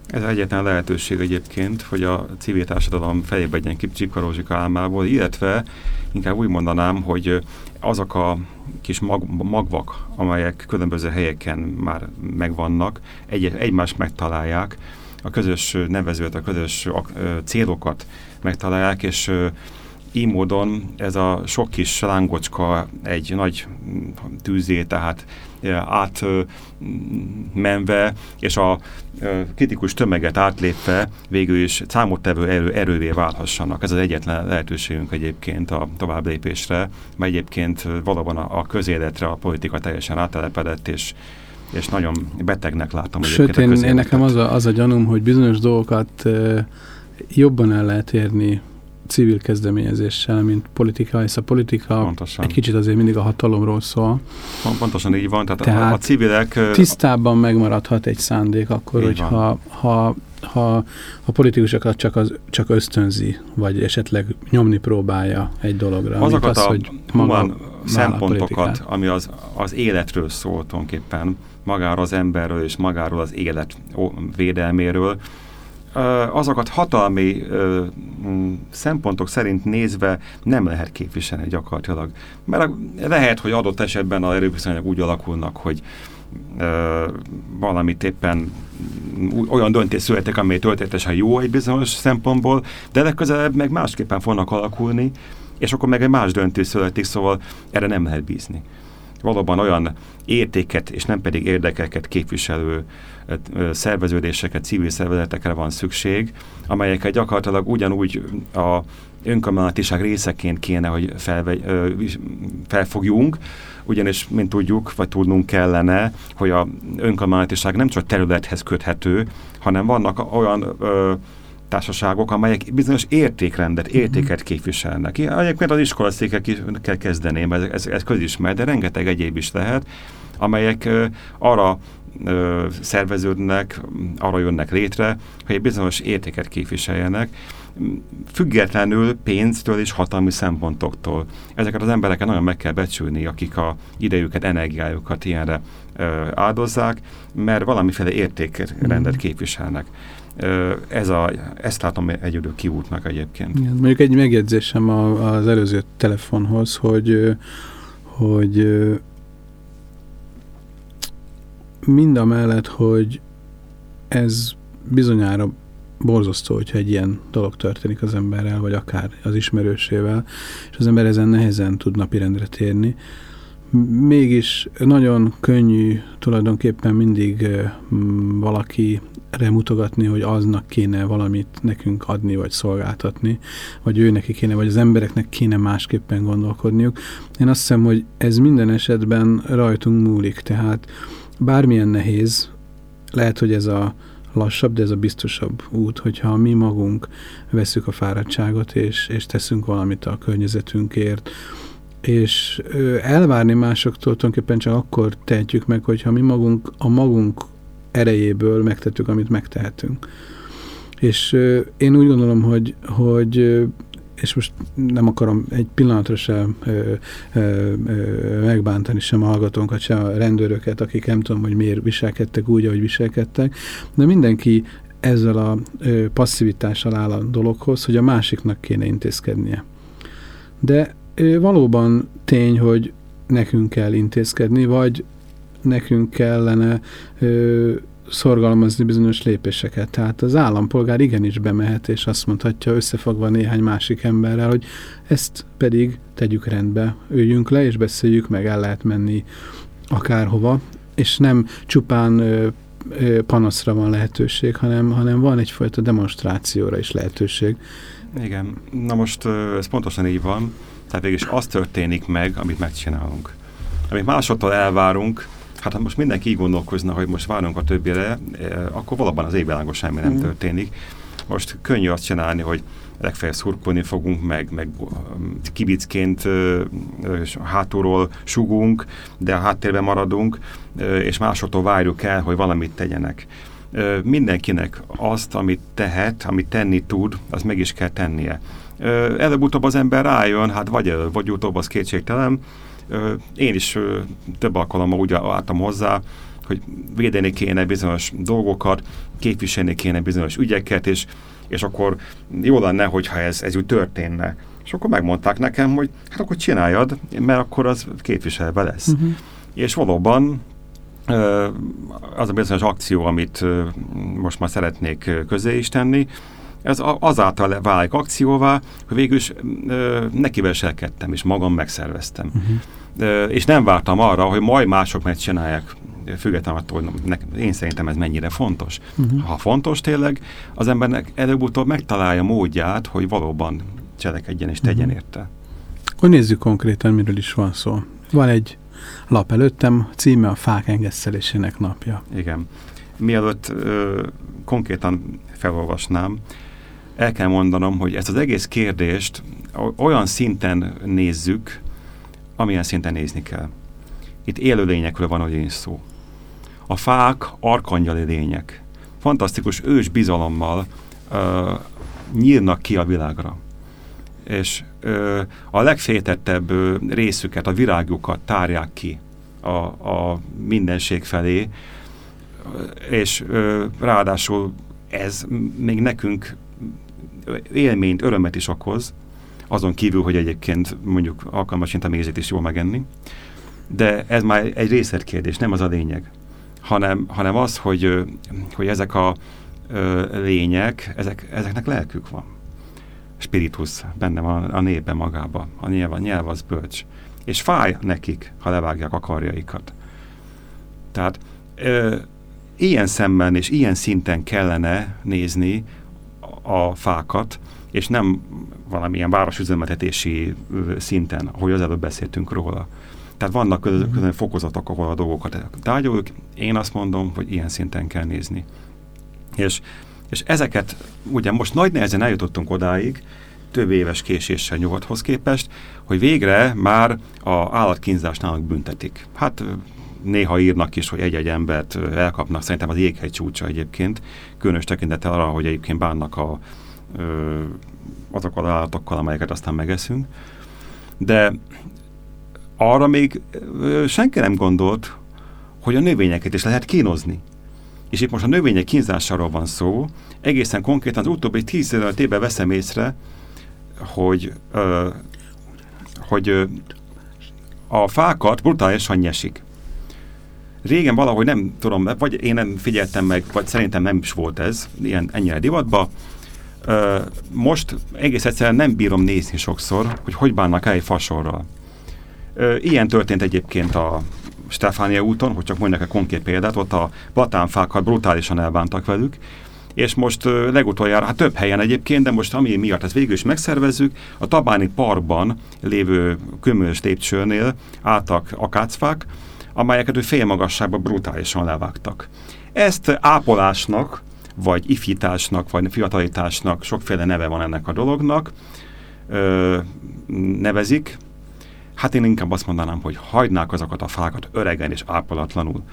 Ez egyetlen lehetőség egyébként, hogy a civil társadalom felébe egyen Csipka Rózsika álmából, illetve inkább úgy mondanám, hogy azok a kis mag, magvak, amelyek különböző helyeken már megvannak, egy, egymást megtalálják, a közös nevezőt, a közös célokat megtalálják, és így módon ez a sok kis lángocska egy nagy tűzé, tehát átmenve, és a kritikus tömeget átlépve végül is számottevő erő, erővé válhassanak. Ez az egyetlen lehetőségünk egyébként a tovább lépésre, mert egyébként valóban a, a közéletre a politika teljesen átelepedett, és és nagyon betegnek látom. Sőt, én, én nekem az a, az a gyanúm, hogy bizonyos dolgokat jobban el lehet érni civil kezdeményezéssel, mint politika, és a politika Pontosan. egy kicsit azért mindig a hatalomról szól. Pontosan így van, tehát, tehát a, a civilek... Tisztában megmaradhat egy szándék akkor, hogyha ha, ha a politikusokat csak, az, csak ösztönzi, vagy esetleg nyomni próbálja egy dologra. Azokat az, a hogy humán szempontokat, ami az, az életről szól tulajdonképpen, magáról az emberről és magáról az élet védelméről, azokat hatalmi szempontok szerint nézve nem lehet képviselni gyakorlatilag. Mert lehet, hogy adott esetben a erőviszonyok úgy alakulnak, hogy valamit éppen olyan döntés születik, amely történetesen jó egy bizonyos szempontból, de legközelebb meg másképpen fognak alakulni, és akkor meg egy más döntés születik, szóval erre nem lehet bízni. Valóban olyan értéket és nem pedig érdekeket képviselő szerveződéseket, civil szervezetekre van szükség, amelyeket gyakorlatilag ugyanúgy a önkormányzatiság részeként kéne, hogy felve, felfogjunk, ugyanis, mint tudjuk, vagy tudnunk kellene, hogy a önkormányzatiság nem csak területhez köthető, hanem vannak olyan ö, társaságok, amelyek bizonyos értékrendet, mhm. értéket képviselnek. Egyébként az iskolaszékek is kell kezdeni, mert ez, ez közismert, de rengeteg egyéb is lehet, amelyek arra ö, szerveződnek, arra jönnek létre, hogy egy bizonyos értéket képviseljenek, függetlenül pénztől és hatalmi szempontoktól. Ezeket az embereket nagyon meg kell becsülni, akik a idejüket, energiájukat ilyenre ö, áldozzák, mert valamiféle értékrendet mhm. képviselnek. Ez a, ezt látom egyedül kiútnak egyébként. Igen, mondjuk egy megjegyzésem a, az előző telefonhoz, hogy hogy mind a mellett, hogy ez bizonyára borzasztó, hogyha egy ilyen dolog történik az emberrel, vagy akár az ismerősével, és az ember ezen nehezen tud napirendre térni. Mégis nagyon könnyű tulajdonképpen mindig valaki mutogatni, hogy aznak kéne valamit nekünk adni, vagy szolgáltatni, vagy ő neki kéne, vagy az embereknek kéne másképpen gondolkodniuk. Én azt hiszem, hogy ez minden esetben rajtunk múlik, tehát bármilyen nehéz, lehet, hogy ez a lassabb, de ez a biztosabb út, hogyha mi magunk veszük a fáradtságot, és, és teszünk valamit a környezetünkért, és elvárni másoktól tulajdonképpen csak akkor tehetjük meg, hogyha mi magunk a magunk erejéből megtettük, amit megtehetünk. És én úgy gondolom, hogy, hogy és most nem akarom egy pillanatra sem ö, ö, ö, megbántani sem a hallgatónkat, sem a rendőröket, akik nem tudom, hogy miért viselkedtek úgy, ahogy viselkedtek, de mindenki ezzel a ö, passzivitással áll a dologhoz, hogy a másiknak kéne intézkednie. De valóban tény, hogy nekünk kell intézkedni, vagy nekünk kellene ö, szorgalmazni bizonyos lépéseket. Tehát az állampolgár igenis bemehet, és azt mondhatja összefogva néhány másik emberrel, hogy ezt pedig tegyük rendbe, üljünk le, és beszéljük meg, el lehet menni akárhova, és nem csupán ö, ö, panaszra van lehetőség, hanem, hanem van egyfajta demonstrációra is lehetőség. Igen, na most ez pontosan így van, tehát végül is az történik meg, amit megcsinálunk. Amit másodtól elvárunk, hát ha most mindenki így gondolkozna, hogy most várunk a többire, eh, akkor valóban az égvilágon semmi nem mm. történik. Most könnyű azt csinálni, hogy legfeljebb szurkolni fogunk, meg, meg um, kibicként hátulról sugunk, de a háttérben maradunk, és másoktól várjuk el, hogy valamit tegyenek. Mindenkinek azt, amit tehet, amit tenni tud, az meg is kell tennie. Előbb-utóbb az ember rájön, hát vagy előbb, vagy utóbb az kétségtelen, Én is több alkalommal úgy álltam hozzá, hogy védeni kéne bizonyos dolgokat, képviselni kéne bizonyos ügyeket, és, és akkor jó lenne, hogyha ez, ez úgy történne. És akkor megmondták nekem, hogy hát akkor csináljad, mert akkor az képviselve lesz. Uh-huh. És valóban az a bizonyos akció, amit most már szeretnék közé is tenni, ez azáltal válik akcióvá, hogy végül is nekiveselkedtem, és magam megszerveztem. Uh-huh. És nem vártam arra, hogy majd mások megcsinálják, függetlenül attól, hogy én szerintem ez mennyire fontos. Uh-huh. Ha fontos tényleg, az embernek előbb-utóbb megtalálja módját, hogy valóban cselekedjen és tegyen uh-huh. érte. Akkor nézzük konkrétan, miről is van szó. Van egy lap előttem, címe a fák engesztelésének napja. Igen. Mielőtt ö, konkrétan felolvasnám, el kell mondanom, hogy ezt az egész kérdést olyan szinten nézzük, amilyen szinten nézni kell. Itt élőlényekről van ugyanis szó. A fák arkangyali lények. Fantasztikus ős bizalommal ö, nyírnak ki a világra. És ö, a legfétettebb ö, részüket, a virágjukat tárják ki a, a mindenség felé, és ö, ráadásul ez még nekünk élményt, örömet is okoz, azon kívül, hogy egyébként mondjuk alkalmas mézét is jól megenni. De ez már egy részletkérdés, nem az a lényeg, hanem, hanem az, hogy, hogy ezek a ö, lények, ezek, ezeknek lelkük van. Spiritus benne van a népben magába, a nyelv, a nyelv az bölcs. És fáj nekik, ha levágják a karjaikat. Tehát ö, ilyen szemmel és ilyen szinten kellene nézni a fákat, és nem valamilyen városüzemeltetési szinten, ahogy az előbb beszéltünk róla. Tehát vannak közön mm -hmm. fokozatok, ahol a dolgokat tárgyaljuk. Én azt mondom, hogy ilyen szinten kell nézni. És, és ezeket, ugye most nagy nehezen eljutottunk odáig, több éves késéssel nyugathoz képest, hogy végre már a állatkínzásnál büntetik. Hát néha írnak is, hogy egy-egy embert elkapnak, szerintem az jéghegy csúcsa egyébként, különös tekintettel arra, hogy egyébként bánnak a, ö, azokkal az állatokkal, amelyeket aztán megeszünk. De arra még ö, senki nem gondolt, hogy a növényeket is lehet kínozni. És itt most a növények kínzásáról van szó, egészen konkrétan az utóbbi 10 évben veszem észre, hogy, ö, hogy ö, a fákat brutálisan nyesik. Régen valahogy nem tudom, vagy én nem figyeltem meg, vagy szerintem nem is volt ez ilyen, ennyire divatba. Most egész egyszerűen nem bírom nézni sokszor, hogy hogy bánnak el egy fasorral. Ilyen történt egyébként a Stefánia úton, hogy csak mondjak egy konkrét példát, ott a platánfákkal brutálisan elbántak velük, és most legutoljára, hát több helyen egyébként, de most ami miatt ezt végül is megszervezzük, a Tabáni Parkban lévő kömös lépcsőnél álltak akácfák, amelyeket ő félmagasságban brutálisan levágtak. Ezt ápolásnak, vagy ifításnak, vagy fiatalitásnak, sokféle neve van ennek a dolognak, ö, nevezik. Hát én inkább azt mondanám, hogy hagynák azokat a fákat öregen és ápolatlanul.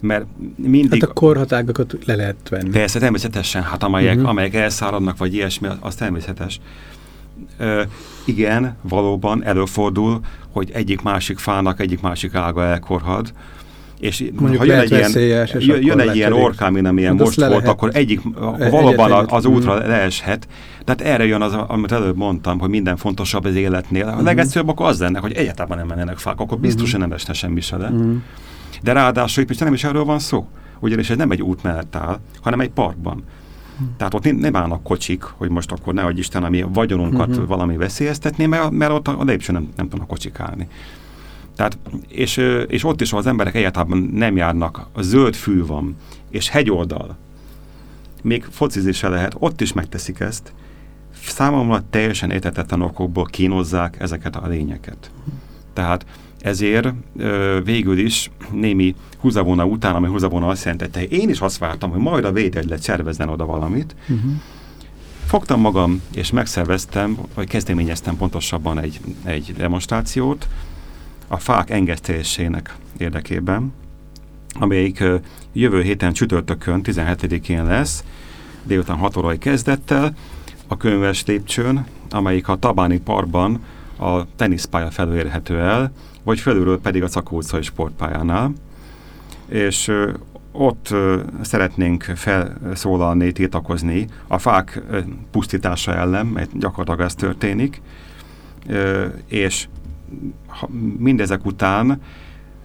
Mert mindig... Hát a korhatágokat le lehet venni. Persze, természetesen, hát amelyek, uh mhm. -huh. amelyek elszáradnak, vagy ilyesmi, az természetes. Igen, valóban előfordul, hogy egyik-másik fának egyik-másik ága elkorhad, és Mondjuk ha jön egy ilyen, jön, jön egy ilyen orkán, mint amilyen hát most volt, lehet, akkor egyik, e- valóban egyet, az útra mm. leeshet. Tehát erre jön az, amit előbb mondtam, hogy minden fontosabb az életnél. A mm. legegyszerűbb akkor az lenne, hogy egyáltalán nem mennenek fák, akkor biztosan mm. nem esne semmi se le. Mm. De ráadásul itt nem is erről van szó. Ugyanis ez nem egy út mellett áll, hanem egy parkban. Tehát ott nem állnak kocsik, hogy most akkor nehogy Isten, ami vagyonunkat uh-huh. valami veszélyeztetné, mert, mert ott a lépcső nem, nem tudnak kocsik állni. Tehát, és, és ott is, ahol az emberek egyáltalán nem járnak, a zöld fű van, és hegyoldal, még focizni se lehet, ott is megteszik ezt. Számomra teljesen értetetlen okokból kínozzák ezeket a lényeket. Tehát ezért végül is némi húzavona után, ami húzavona azt jelentette, én is azt vártam, hogy majd a védegylet szervezzen oda valamit. Uh-huh. Fogtam magam, és megszerveztem, vagy kezdeményeztem pontosabban egy, egy demonstrációt a fák engesztésének érdekében, amelyik jövő héten csütörtökön, 17-én lesz, délután 6 órai kezdettel, a könyves lépcsőn, amelyik a Tabáni Parkban a teniszpálya felől érhető el, vagy felülről pedig a Cakócai sportpályánál, és ott szeretnénk felszólalni, tiltakozni a fák pusztítása ellen, mert gyakorlatilag ez történik, és mindezek után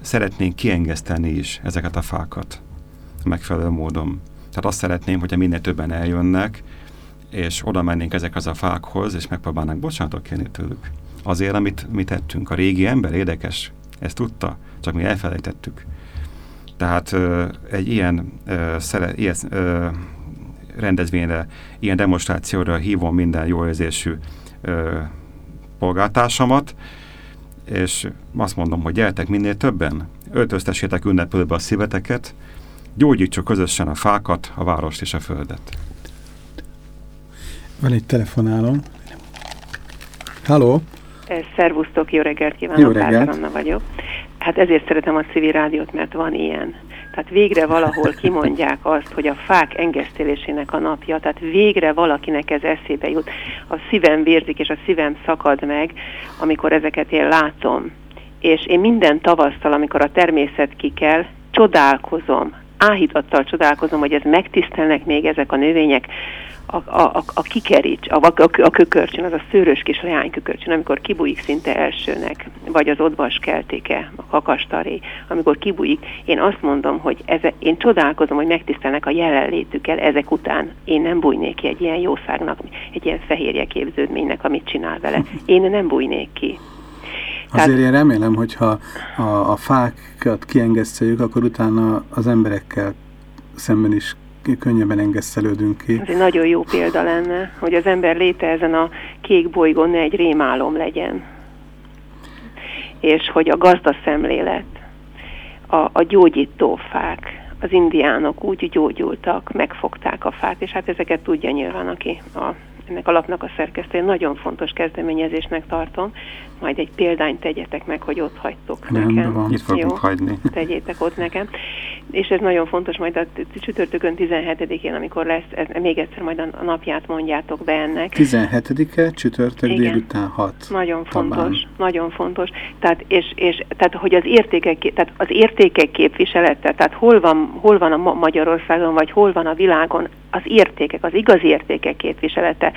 szeretnénk kiengeszteni is ezeket a fákat megfelelő módon. Tehát azt szeretném, hogyha minél többen eljönnek, és oda mennénk ezekhez a fákhoz, és megpróbálnánk bocsánatot kérni tőlük. Azért, amit mi tettünk. A régi ember érdekes, ezt tudta, csak mi elfelejtettük. Tehát egy ilyen, szere, ilyen rendezvényre, ilyen demonstrációra hívom minden jó érzésű polgártársamat, és azt mondom, hogy gyertek minél többen, öltöztessétek ünnepülbe a szíveteket, gyógyítsuk közösen a fákat, a várost és a földet. Van egy telefonálom. Halló! Szervusztok, jó reggelt kívánok, jó reggelt. Anna vagyok. Hát ezért szeretem a civil rádiót, mert van ilyen. Tehát végre valahol kimondják azt, hogy a fák engesztelésének a napja, tehát végre valakinek ez eszébe jut. A szívem vérzik, és a szívem szakad meg, amikor ezeket én látom. És én minden tavasztal, amikor a természet kikel, csodálkozom, áhítattal csodálkozom, hogy ez megtisztelnek még ezek a növények, a, a, a kikerics, a, a, a kökörcsön, az a szőrös kis leánykökörcsön, amikor kibújik szinte elsőnek, vagy az odvas keltéke, a kakastaré, amikor kibújik, én azt mondom, hogy eze, én csodálkozom, hogy megtisztelnek a jelenlétükkel ezek után. Én nem bújnék ki egy ilyen jószágnak, egy ilyen fehérje képződménynek, amit csinál vele. Én nem bújnék ki. Azért Tehát, én remélem, hogyha a, a fákat kiengeszteljük, akkor utána az emberekkel szemben is könnyebben engesztelődünk ki. Ez egy nagyon jó példa lenne, hogy az ember léte ezen a kék bolygón ne egy rémálom legyen. És hogy a gazda szemlélet, a, a gyógyító fák, az indiánok úgy gyógyultak, megfogták a fát, és hát ezeket tudja nyilván, aki a ennek a lapnak a szerkesztője nagyon fontos kezdeményezésnek tartom. Majd egy példányt tegyetek meg, hogy ott hagytok nekem. Van. Itt fogunk Jó, hagyni. Tegyétek ott nekem. És ez nagyon fontos, majd a csütörtökön 17-én, amikor lesz, ez, még egyszer majd a napját mondjátok be ennek. 17-e, csütörtök Igen. délután 6. Nagyon fontos, Tabán. nagyon fontos. Tehát, és, és, tehát, hogy az értékek, tehát az értékek képviselete, tehát hol van, hol van a Magyarországon, vagy hol van a világon az értékek, az igazi értékek képviselete,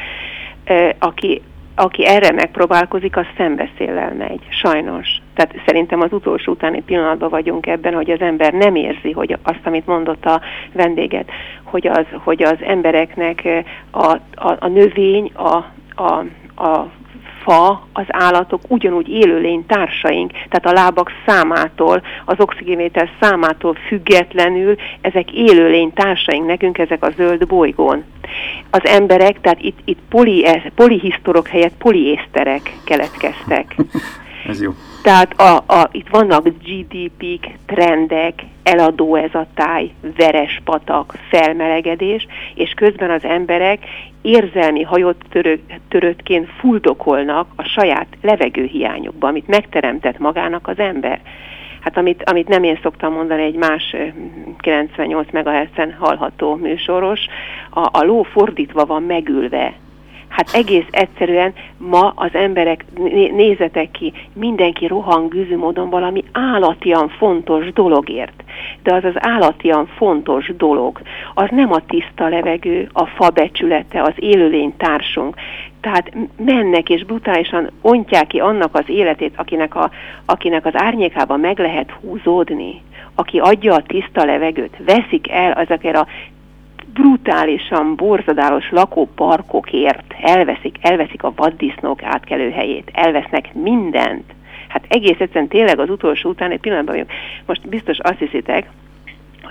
aki, aki erre megpróbálkozik, az szembeszéllel megy, sajnos. Tehát szerintem az utolsó utáni pillanatban vagyunk ebben, hogy az ember nem érzi, hogy azt, amit mondott a vendéget, hogy az, hogy az embereknek a, a, a növény, a, a, a fa, az állatok ugyanúgy élőlény társaink, tehát a lábak számától, az oxigénvétel számától függetlenül ezek élőlény társaink nekünk, ezek a zöld bolygón. Az emberek, tehát itt, itt poli, polihisztorok helyett poliészterek keletkeztek. Ez jó. Tehát a, a, itt vannak GDP-k, trendek, eladó ez a táj, veres patak, felmelegedés, és közben az emberek érzelmi hajott törö, töröttként fuldokolnak a saját levegőhiányukba, amit megteremtett magának az ember. Hát amit, amit nem én szoktam mondani, egy más 98 MHz-en hallható műsoros, a, a ló fordítva van megülve, Hát egész egyszerűen ma az emberek, nézetek ki, mindenki rohan módon valami állatian fontos dologért. De az az állatian fontos dolog, az nem a tiszta levegő, a fa becsülete, az élőlény társunk. Tehát mennek és brutálisan ontják ki annak az életét, akinek, a, akinek az árnyékában meg lehet húzódni aki adja a tiszta levegőt, veszik el ezekért a brutálisan borzadálos lakóparkokért elveszik, elveszik a vaddisznók átkelő helyét, elvesznek mindent. Hát egész egyszerűen tényleg az utolsó után egy pillanatban vagyok. Most biztos azt hiszitek,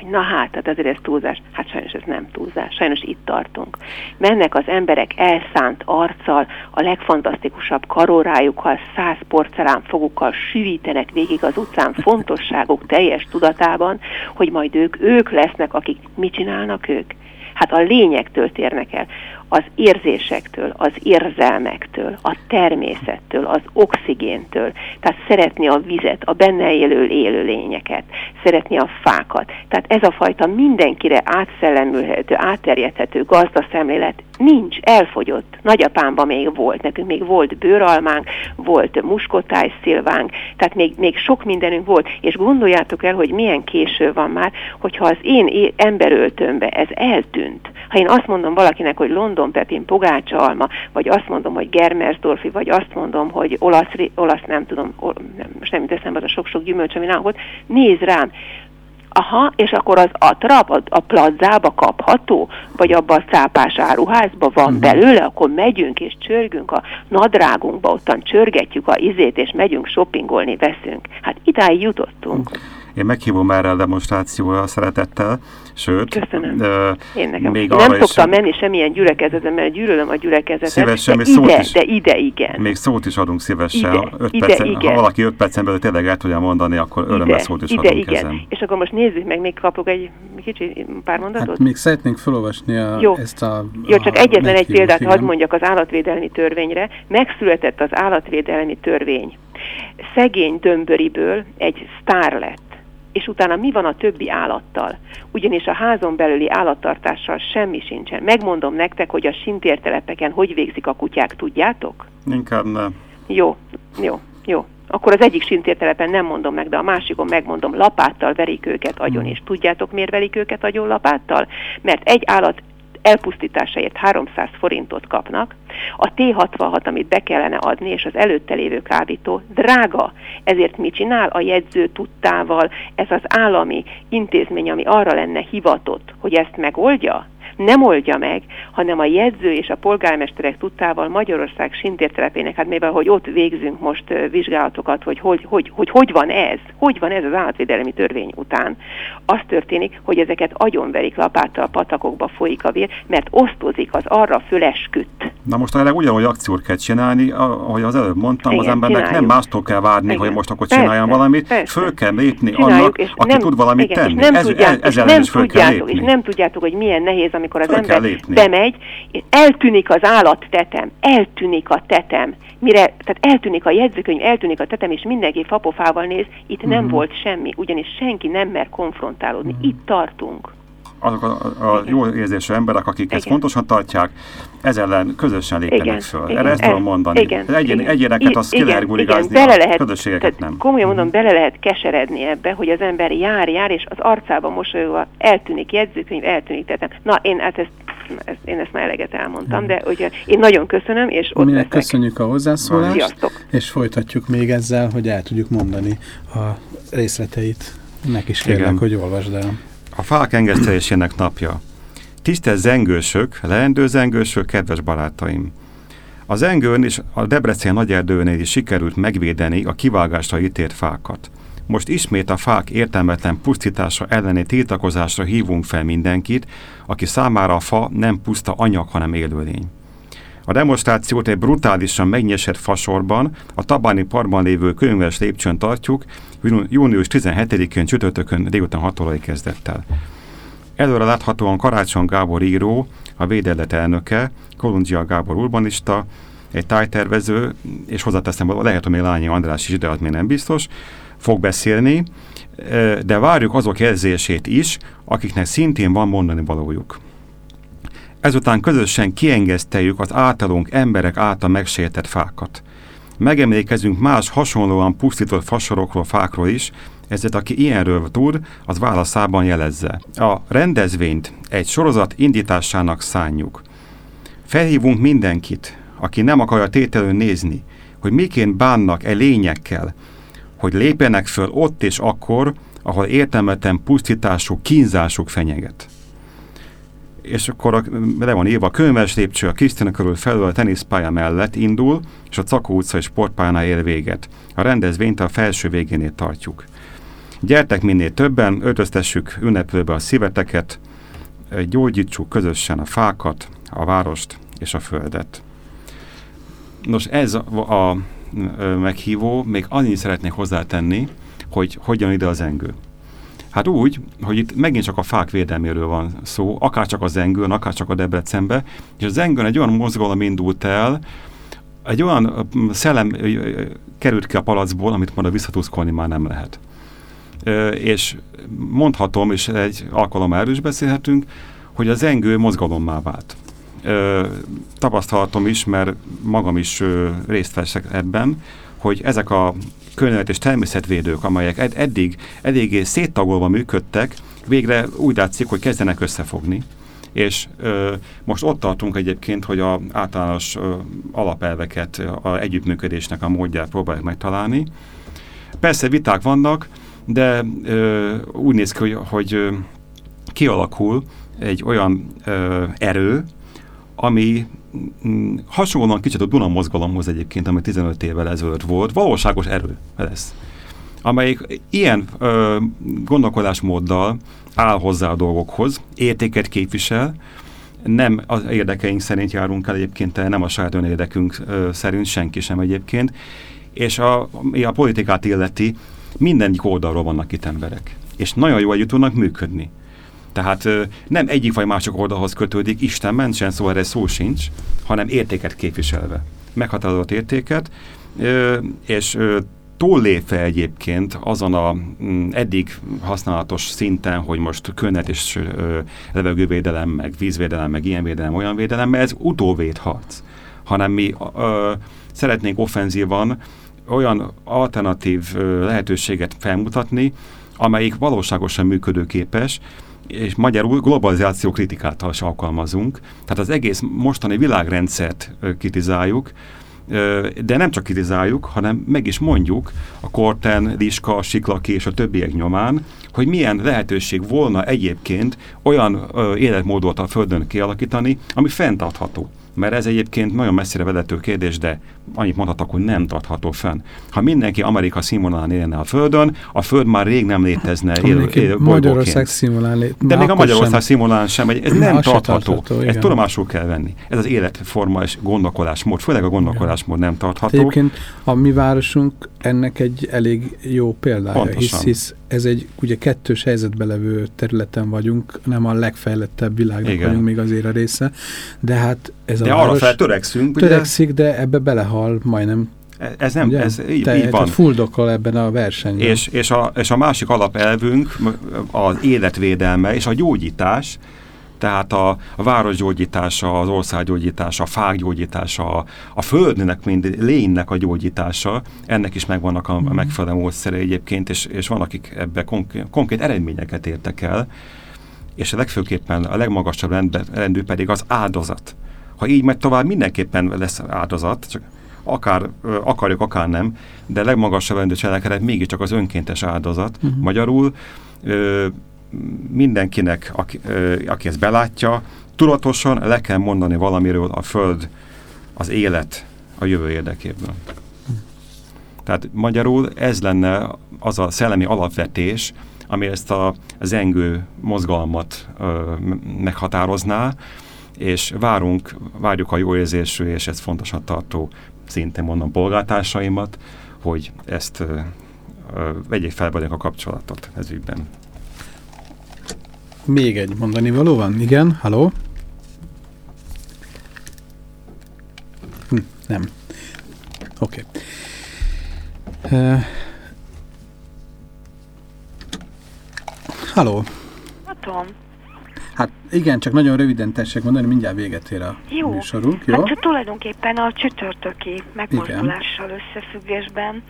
hogy na hát, tehát azért ez túlzás. Hát sajnos ez nem túlzás, sajnos itt tartunk. Mennek az emberek elszánt arccal, a legfantasztikusabb karórájukkal, száz porcelán fogukkal süvítenek végig az utcán fontosságuk teljes tudatában, hogy majd ők, ők lesznek, akik mit csinálnak ők? Hát a lényegtől térnek el. Az érzésektől, az érzelmektől, a természettől, az oxigéntől, tehát szeretni a vizet, a benne élő élőlényeket, szeretni a fákat. Tehát ez a fajta mindenkire átszellemülhető, átterjedhető gazdaszemlélet nincs, elfogyott. Nagyapámban még volt, nekünk még volt bőralmánk, volt muskotáj szilvánk, tehát még, még sok mindenünk volt, és gondoljátok el, hogy milyen késő van már, hogyha az én emberöltömbe ez eltűnt. Ha én azt mondom valakinek, hogy London Pepin pogácsa alma, vagy azt mondom, hogy Germersdorfi, vagy azt mondom, hogy olasz, olasz nem tudom, nem, most nem teszem az a sok-sok gyümölcs, ami nálunk volt, néz rám, Aha, és akkor az atrap a, a plazzába kapható, vagy abban a szápás áruházba van uh-huh. belőle, akkor megyünk és csörgünk a nadrágunkba, ottan csörgetjük a izét, és megyünk shoppingolni, veszünk. Hát idáig jutottunk. Én meghívom erre a demonstrációra szeretettel, sőt... Köszönöm. De Én nekem. Még nem szoktam is, menni semmilyen gyülekezetre, mert gyűlölöm a gyülekezetet. Szívesen, de, ide, is, de ide igen. Még szót is adunk szívesen. Ide, öt ide, percen, igen. Ha valaki öt percen belül tényleg el tudja mondani, akkor örömmel szót is ide, adunk igen. Ezen. És akkor most nézzük meg, még kapok egy kicsi pár mondatot? Hát még szeretnénk felolvasni a, Jó. ezt a... Jó, csak a egyetlen egy példát hadd mondjak az állatvédelmi törvényre. Megszületett az állatvédelmi törvény. Szegény dömböriből egy sztár lett és utána mi van a többi állattal? Ugyanis a házon belüli állattartással semmi sincsen. Megmondom nektek, hogy a sintértelepeken hogy végzik a kutyák, tudjátok? Inkább nem. Jó, jó, jó. Akkor az egyik sintértelepen nem mondom meg, de a másikon megmondom, lapáttal verik őket agyon, hmm. és tudjátok miért verik őket agyon lapáttal? Mert egy állat elpusztításáért 300 forintot kapnak, a T66, amit be kellene adni, és az előtte lévő kábító drága. Ezért mit csinál a jegyző tudtával ez az állami intézmény, ami arra lenne hivatott, hogy ezt megoldja? Nem oldja meg, hanem a jegyző és a polgármesterek tudtával Magyarország sintértelepének, hát mivel hogy ott végzünk most vizsgálatokat, hogy hogy, hogy, hogy hogy van ez, hogy van ez az állatvédelmi törvény után, az történik, hogy ezeket agyonverik lapáttal, patakokba folyik a vér, mert osztozik az arra fölesküdt. Na most erre ugyanúgy akciót kell csinálni, ahogy az előbb mondtam, Igen, az embernek csináljuk. nem mástól kell várni, Igen. hogy most akkor csináljon persze, valamit, persze. föl kell lépni csináljuk, annak, aki nem, tud valamit igen, tenni. Nem ez, tudjátok, ez, nem tudjátok, és nem tudjátok, hogy milyen nehéz, amikor az ember bemegy, eltűnik az állattetem, eltűnik a tetem, mire, tehát eltűnik a jegyzőkönyv, eltűnik a tetem, és mindenki fapofával néz, itt uh-huh. nem mhm. volt semmi, ugyanis senki nem mer konfrontálódni. Uh-huh. Itt tartunk azok a, a jó érzésű emberek, akik igen. ezt fontosan tartják, ez ellen közösen lépjenek föl. Igen, Erre ezt tudom mondani. Igen, Egyen, igen. Egyéneket azt ki lehet guligázni, bele lehet, közösségeket nem. Komolyan mondom, mhm. bele lehet keseredni ebbe, hogy az ember jár, jár, és az arcába mosolyogva eltűnik jegyzőkönyv, eltűnik tetem. Na, én hát ezt, ezt, én ezt már eleget elmondtam, de ugye én nagyon köszönöm, és ott leszek. köszönjük a hozzászólást, Sziasztok. és folytatjuk még ezzel, hogy el tudjuk mondani a részleteit. Nek is kérlek, Igen. hogy olvasd el. A fák engesztelésének napja. Tisztelt zengősök, leendő zengősök, kedves barátaim! A zengőn és a Debrecen nagyerdőnél is sikerült megvédeni a kivágásra ítélt fákat. Most ismét a fák értelmetlen pusztítása elleni tiltakozásra hívunk fel mindenkit, aki számára a fa nem puszta anyag, hanem élőlény. A demonstrációt egy brutálisan megnyesett fasorban, a Tabáni parkban lévő könyves lépcsőn tartjuk, június 17-én csütörtökön délután 6 órai kezdett el. Előre láthatóan Karácsony Gábor író, a védelet elnöke, Kolundzsia Gábor urbanista, egy tájtervező, és hozzáteszem, lehet, hogy még Lányi András is ide, az még nem biztos, fog beszélni, de várjuk azok érzését is, akiknek szintén van mondani valójuk. Ezután közösen kiengeszteljük az általunk emberek által megsértett fákat. Megemlékezünk más hasonlóan pusztított fasorokról, fákról is, ezért aki ilyenről tud, az válaszában jelezze. A rendezvényt egy sorozat indításának szánjuk. Felhívunk mindenkit, aki nem akarja tételön nézni, hogy miként bánnak e lényekkel, hogy lépjenek föl ott és akkor, ahol értelmetlen pusztításuk, kínzásuk fenyeget és akkor a, le van írva a könyves lépcső a Krisztina körül felül a teniszpálya mellett indul, és a Cakó utca sportpályánál ér véget. A rendezvényt a felső végénél tartjuk. Gyertek minél többen, öltöztessük ünneplőbe a szíveteket, gyógyítsuk közösen a fákat, a várost és a földet. Nos, ez a, a meghívó, még annyit szeretnék hozzátenni, hogy hogyan ide az engő. Hát úgy, hogy itt megint csak a fák védelméről van szó, akár csak a Zengőn, akár csak a Debrecenbe, és a Zengőn egy olyan mozgalom indult el, egy olyan szellem került ki a palacból, amit majd visszatuszkolni már nem lehet. És mondhatom, és egy alkalommal erről is beszélhetünk, hogy az Zengő mozgalommá vált. Tapasztalatom is, mert magam is részt veszek ebben, hogy ezek a környezet és természetvédők, amelyek ed eddig eléggé széttagolva működtek, végre úgy látszik, hogy kezdenek összefogni. És ö, most ott tartunk egyébként, hogy a általános ö, alapelveket, a együttműködésnek a módját próbáljuk megtalálni. Persze viták vannak, de ö, úgy néz ki, hogy, hogy kialakul egy olyan ö, erő, ami mm, hasonlóan kicsit a Duna mozgalomhoz egyébként, ami 15 évvel ezelőtt volt, valóságos erő lesz, amelyik ilyen ö, gondolkodásmóddal áll hozzá a dolgokhoz, értéket képvisel, nem az érdekeink szerint járunk el egyébként, nem a saját önérdekünk ö, szerint, senki sem egyébként, és a, a politikát illeti, mindenik oldalról vannak itt emberek. És nagyon jó együtt tudnak működni. Tehát nem egyik vagy másik oldalhoz kötődik, Isten mentsen, szóval erre szó sincs, hanem értéket képviselve. Meghatározott értéket, és túllépve egyébként azon a mm, eddig használatos szinten, hogy most könnet és levegővédelem, meg vízvédelem, meg ilyen védelem, olyan védelem, mert ez utóvédharc. Hanem mi ö, szeretnénk offenzívan olyan alternatív ö, lehetőséget felmutatni, amelyik valóságosan működőképes, és magyarul globalizáció kritikát is alkalmazunk. Tehát az egész mostani világrendszert kritizáljuk, de nem csak kritizáljuk, hanem meg is mondjuk a Korten, Liska, Siklaki és a többiek nyomán, hogy milyen lehetőség volna egyébként olyan életmódot a Földön kialakítani, ami fenntartható mert ez egyébként nagyon messzire vezető kérdés, de annyit mondhatok, hogy nem tartható fenn. Ha mindenki Amerika színvonalán élne a Földön, a Föld már rég nem létezne él, él, Magyarország színvonalán lét, De még a Magyarország sem. színvonalán sem, ez nem tartható. tartható ezt tudomásul kell venni. Ez az életforma és gondolkodásmód, főleg a gondolkodásmód nem tartható. Egyébként a mi városunk ennek egy elég jó példája, hisz, hisz ez egy ugye kettős helyzetbe levő területen vagyunk, nem a legfejlettebb világnak Igen. vagyunk még azért a része, de hát ez de a arra fel törekszünk. Törekszik, ugye? de ebbe belehal majdnem. E, ez nem, ugye? ez így, Te, így van. fuldokkal ebben a versenyben. És, és, a, és a másik alapelvünk az életvédelme és a gyógyítás, tehát a, a város gyógyítása, az ország gyógyítása, a fák gyógyítása, a, földnek, mind lénynek a gyógyítása, ennek is megvannak a, a mhm. megfelelő módszere egyébként, és, és van, akik ebbe konkrét, konkrét eredményeket értek el, és a legfőképpen a legmagasabb rendű pedig az áldozat. Ha így megy tovább, mindenképpen lesz áldozat, csak akár akarjuk, akár nem, de legmagasabb rendű cselekedet mégiscsak az önkéntes áldozat. Uh mhm. -huh. Magyarul ö, mindenkinek, aki, ö, aki ezt belátja, tudatosan le kell mondani valamiről a Föld, az élet a jövő érdekében. Tehát magyarul ez lenne az a szellemi alapvetés, ami ezt a zengő mozgalmat ö, meghatározná, és várunk, várjuk a jó érzésű, és ez fontosan tartó szintén mondom polgártársaimat, hogy ezt ö, ö, vegyék fel a kapcsolatot ez ügyben. Még egy mondani való van? Igen, haló? Hm, nem. Oké. Okay. Uh, haló? Tom. Hát igen, csak nagyon röviden tessék mondani, mindjárt véget ér a jó. műsorunk. Jó, hát tulajdonképpen a csütörtöki megmozdulással igen. összefüggésben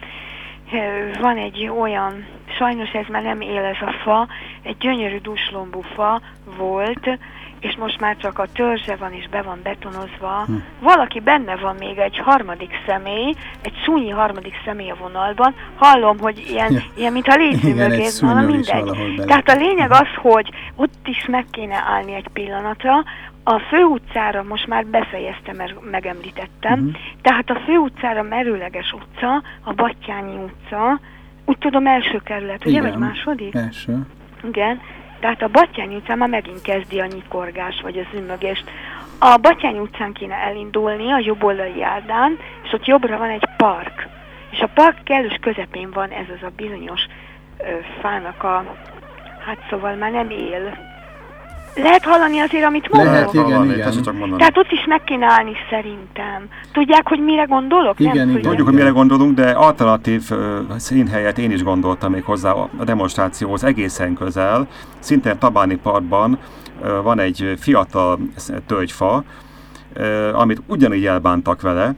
van egy olyan, sajnos ez már nem él ez a fa, egy gyönyörű duslombú fa volt, és most már csak a törzse van és be van betonozva. Hm. Valaki benne van még egy harmadik személy, egy szúnyi harmadik személy a vonalban. Hallom, hogy ilyen, ja. ilyen mint a létszűmögész van, mindegy. Tehát a lényeg az, hogy ott is meg kéne állni egy pillanatra, a főutcára most már befejeztem, mert megemlítettem, uh-huh. tehát a főutcára merőleges utca, a Battyányi utca, úgy tudom első kerület, ugye, vagy második? Első. Igen, tehát a Battyányi utcán már megint kezdi a nyikorgás, vagy az ümmögést. A Battyányi utcán kéne elindulni, a jobboldali járdán, és ott jobbra van egy park. És a park kellős közepén van ez az a bizonyos ö, fának a Hát szóval már nem él. Lehet hallani azért, amit mondok? Lehet, igen, hallani, igen. Csak mondani. Tehát ott is meg kéne állni szerintem. Tudják, hogy mire gondolok? Igen, nem igen. Tudjuk, hogy mire gondolunk, de alternatív uh, színhelyet én is gondoltam még hozzá a demonstrációhoz egészen közel. Szintén Tabáni Parkban uh, van egy fiatal tölgyfa, uh, amit ugyanígy elbántak vele,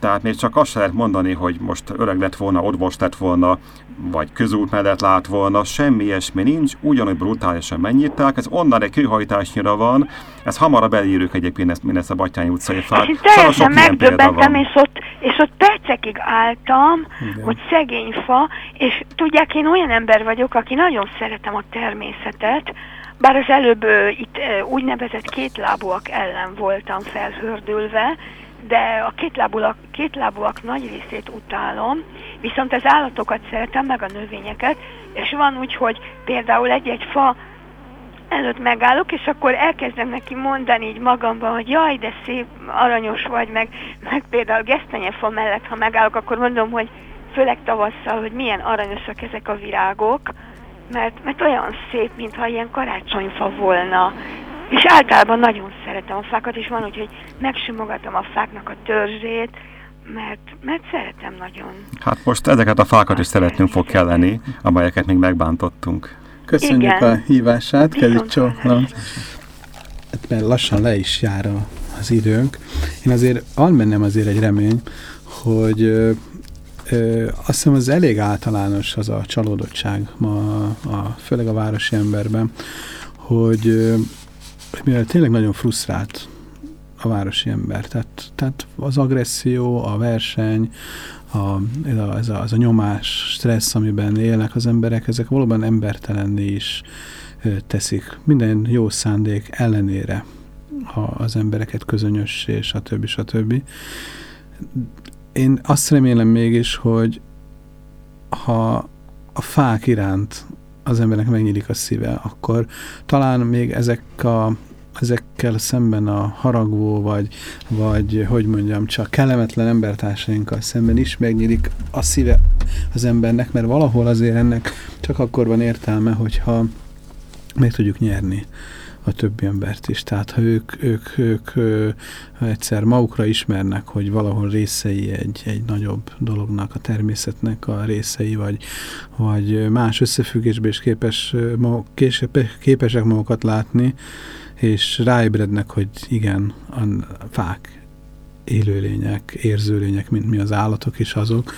tehát még csak azt lehet mondani, hogy most öreg lett volna, orvos lett volna, vagy közút mellett lát volna, semmi ilyesmi nincs, ugyanúgy brutálisan mennyitták, ez onnan egy kőhajtásnyira van, ez hamarabb elírjuk egyébként, ezt a Batyányi utcai fát. Én teljesen megdöbbentem, és ott, és ott percekig álltam, Igen. hogy szegény fa, és tudják, én olyan ember vagyok, aki nagyon szeretem a természetet, bár az előbb ö, itt ö, úgynevezett kétlábúak ellen voltam felhördülve, de a kétlábúak, kétlábúak nagy részét utálom, viszont az állatokat szeretem, meg a növényeket, és van úgy, hogy például egy-egy fa előtt megállok, és akkor elkezdem neki mondani így magamban, hogy jaj, de szép, aranyos vagy, meg, meg például gesztenyefa mellett, ha megállok, akkor mondom, hogy főleg tavasszal, hogy milyen aranyosak ezek a virágok, mert, mert olyan szép, mintha ilyen karácsonyfa volna. És általában nagyon szeretem a fákat, és van úgy, hogy megsimogatom a fáknak a törzsét, mert, mert szeretem nagyon. Hát most ezeket a fákat is szeretnünk fog kelleni, amelyeket még megbántottunk. Köszönjük Igen. a hívását, Kedi Csóknak. Hát mert lassan le is jár a, az időnk. Én azért van bennem azért egy remény, hogy ö, ö, azt hiszem az elég általános az a csalódottság ma, a, főleg a városi emberben, hogy ö, mivel tényleg nagyon frusztrált a városi ember. Tehát, tehát az agresszió, a verseny, a, ez, a, ez a, az a nyomás, stressz, amiben élnek az emberek, ezek valóban embertelenné is teszik. Minden jó szándék ellenére ha az embereket közönyös, és a többi, a többi. Én azt remélem mégis, hogy ha a fák iránt az embernek megnyílik a szíve, akkor talán még ezek a ezekkel szemben a haragvó, vagy, vagy hogy mondjam, csak kellemetlen embertársainkkal szemben is megnyílik a szíve az embernek, mert valahol azért ennek csak akkor van értelme, hogyha meg tudjuk nyerni a többi embert is. Tehát ha ők, ők, ők ö, egyszer magukra ismernek, hogy valahol részei egy, egy nagyobb dolognak, a természetnek a részei, vagy, vagy más összefüggésbe is képes, képesek magukat látni, és ráébrednek, hogy igen, a fák élőlények, érzőlények, mint mi az állatok is azok,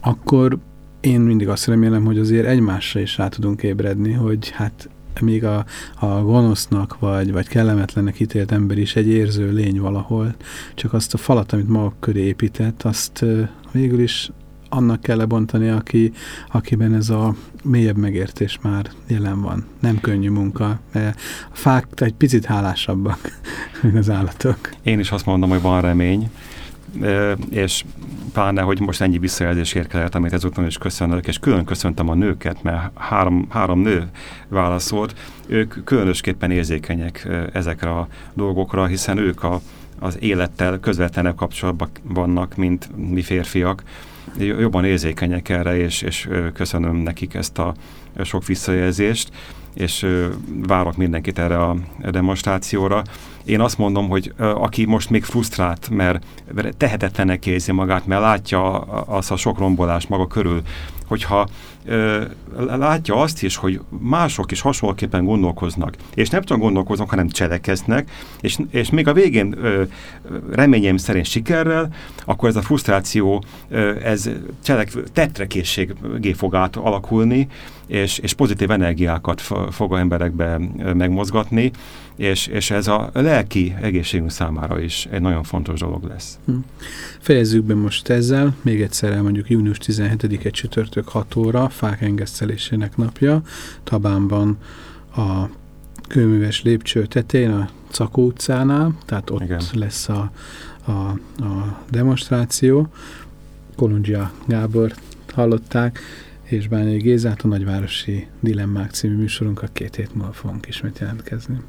akkor én mindig azt remélem, hogy azért egymásra is rá tudunk ébredni, hogy hát még a, a gonosznak vagy, vagy kellemetlennek ítélt ember is egy érző lény valahol, csak azt a falat, amit maga köré épített, azt végül is annak kell lebontani, aki, akiben ez a mélyebb megértés már jelen van. Nem könnyű munka, a fák egy picit hálásabbak, mint az állatok. Én is azt mondom, hogy van remény, és pláne, hogy most ennyi visszajelzés érkezett, amit ezúttal is köszönök, és külön köszöntem a nőket, mert három, három nő válaszolt, ők különösképpen érzékenyek ezekre a dolgokra, hiszen ők a, az élettel közvetlenebb kapcsolatban vannak, mint mi férfiak, jobban érzékenyek erre, és, és köszönöm nekik ezt a sok visszajelzést, és várok mindenkit erre a demonstrációra. Én azt mondom, hogy aki most még frusztrált, mert tehetetlenek érzi magát, mert látja azt a sok rombolást maga körül, hogyha ö, látja azt is, hogy mások is hasonlóképpen gondolkoznak, és nem csak gondolkoznak, hanem cselekeznek, és, és még a végén ö, reményem szerint sikerrel, akkor ez a frusztráció, ö, ez cselek, tetrekészségé fog át alakulni, és, és pozitív energiákat fog a emberekbe megmozgatni, és, és ez a lelki egészségünk számára is egy nagyon fontos dolog lesz. Hm. Fejezzük be most ezzel, még egyszer elmondjuk június 17-e csütörtök 6 óra, fák engesztelésének napja, Tabánban a kőműves lépcső tetején, a Cakó utcánál, tehát ott Igen. lesz a, a, a demonstráció. Kolundzsia Gábor hallották, és Bányai Gézát a Nagyvárosi Dilemmák című műsorunkat két hét múlva fogunk ismét jelentkezni.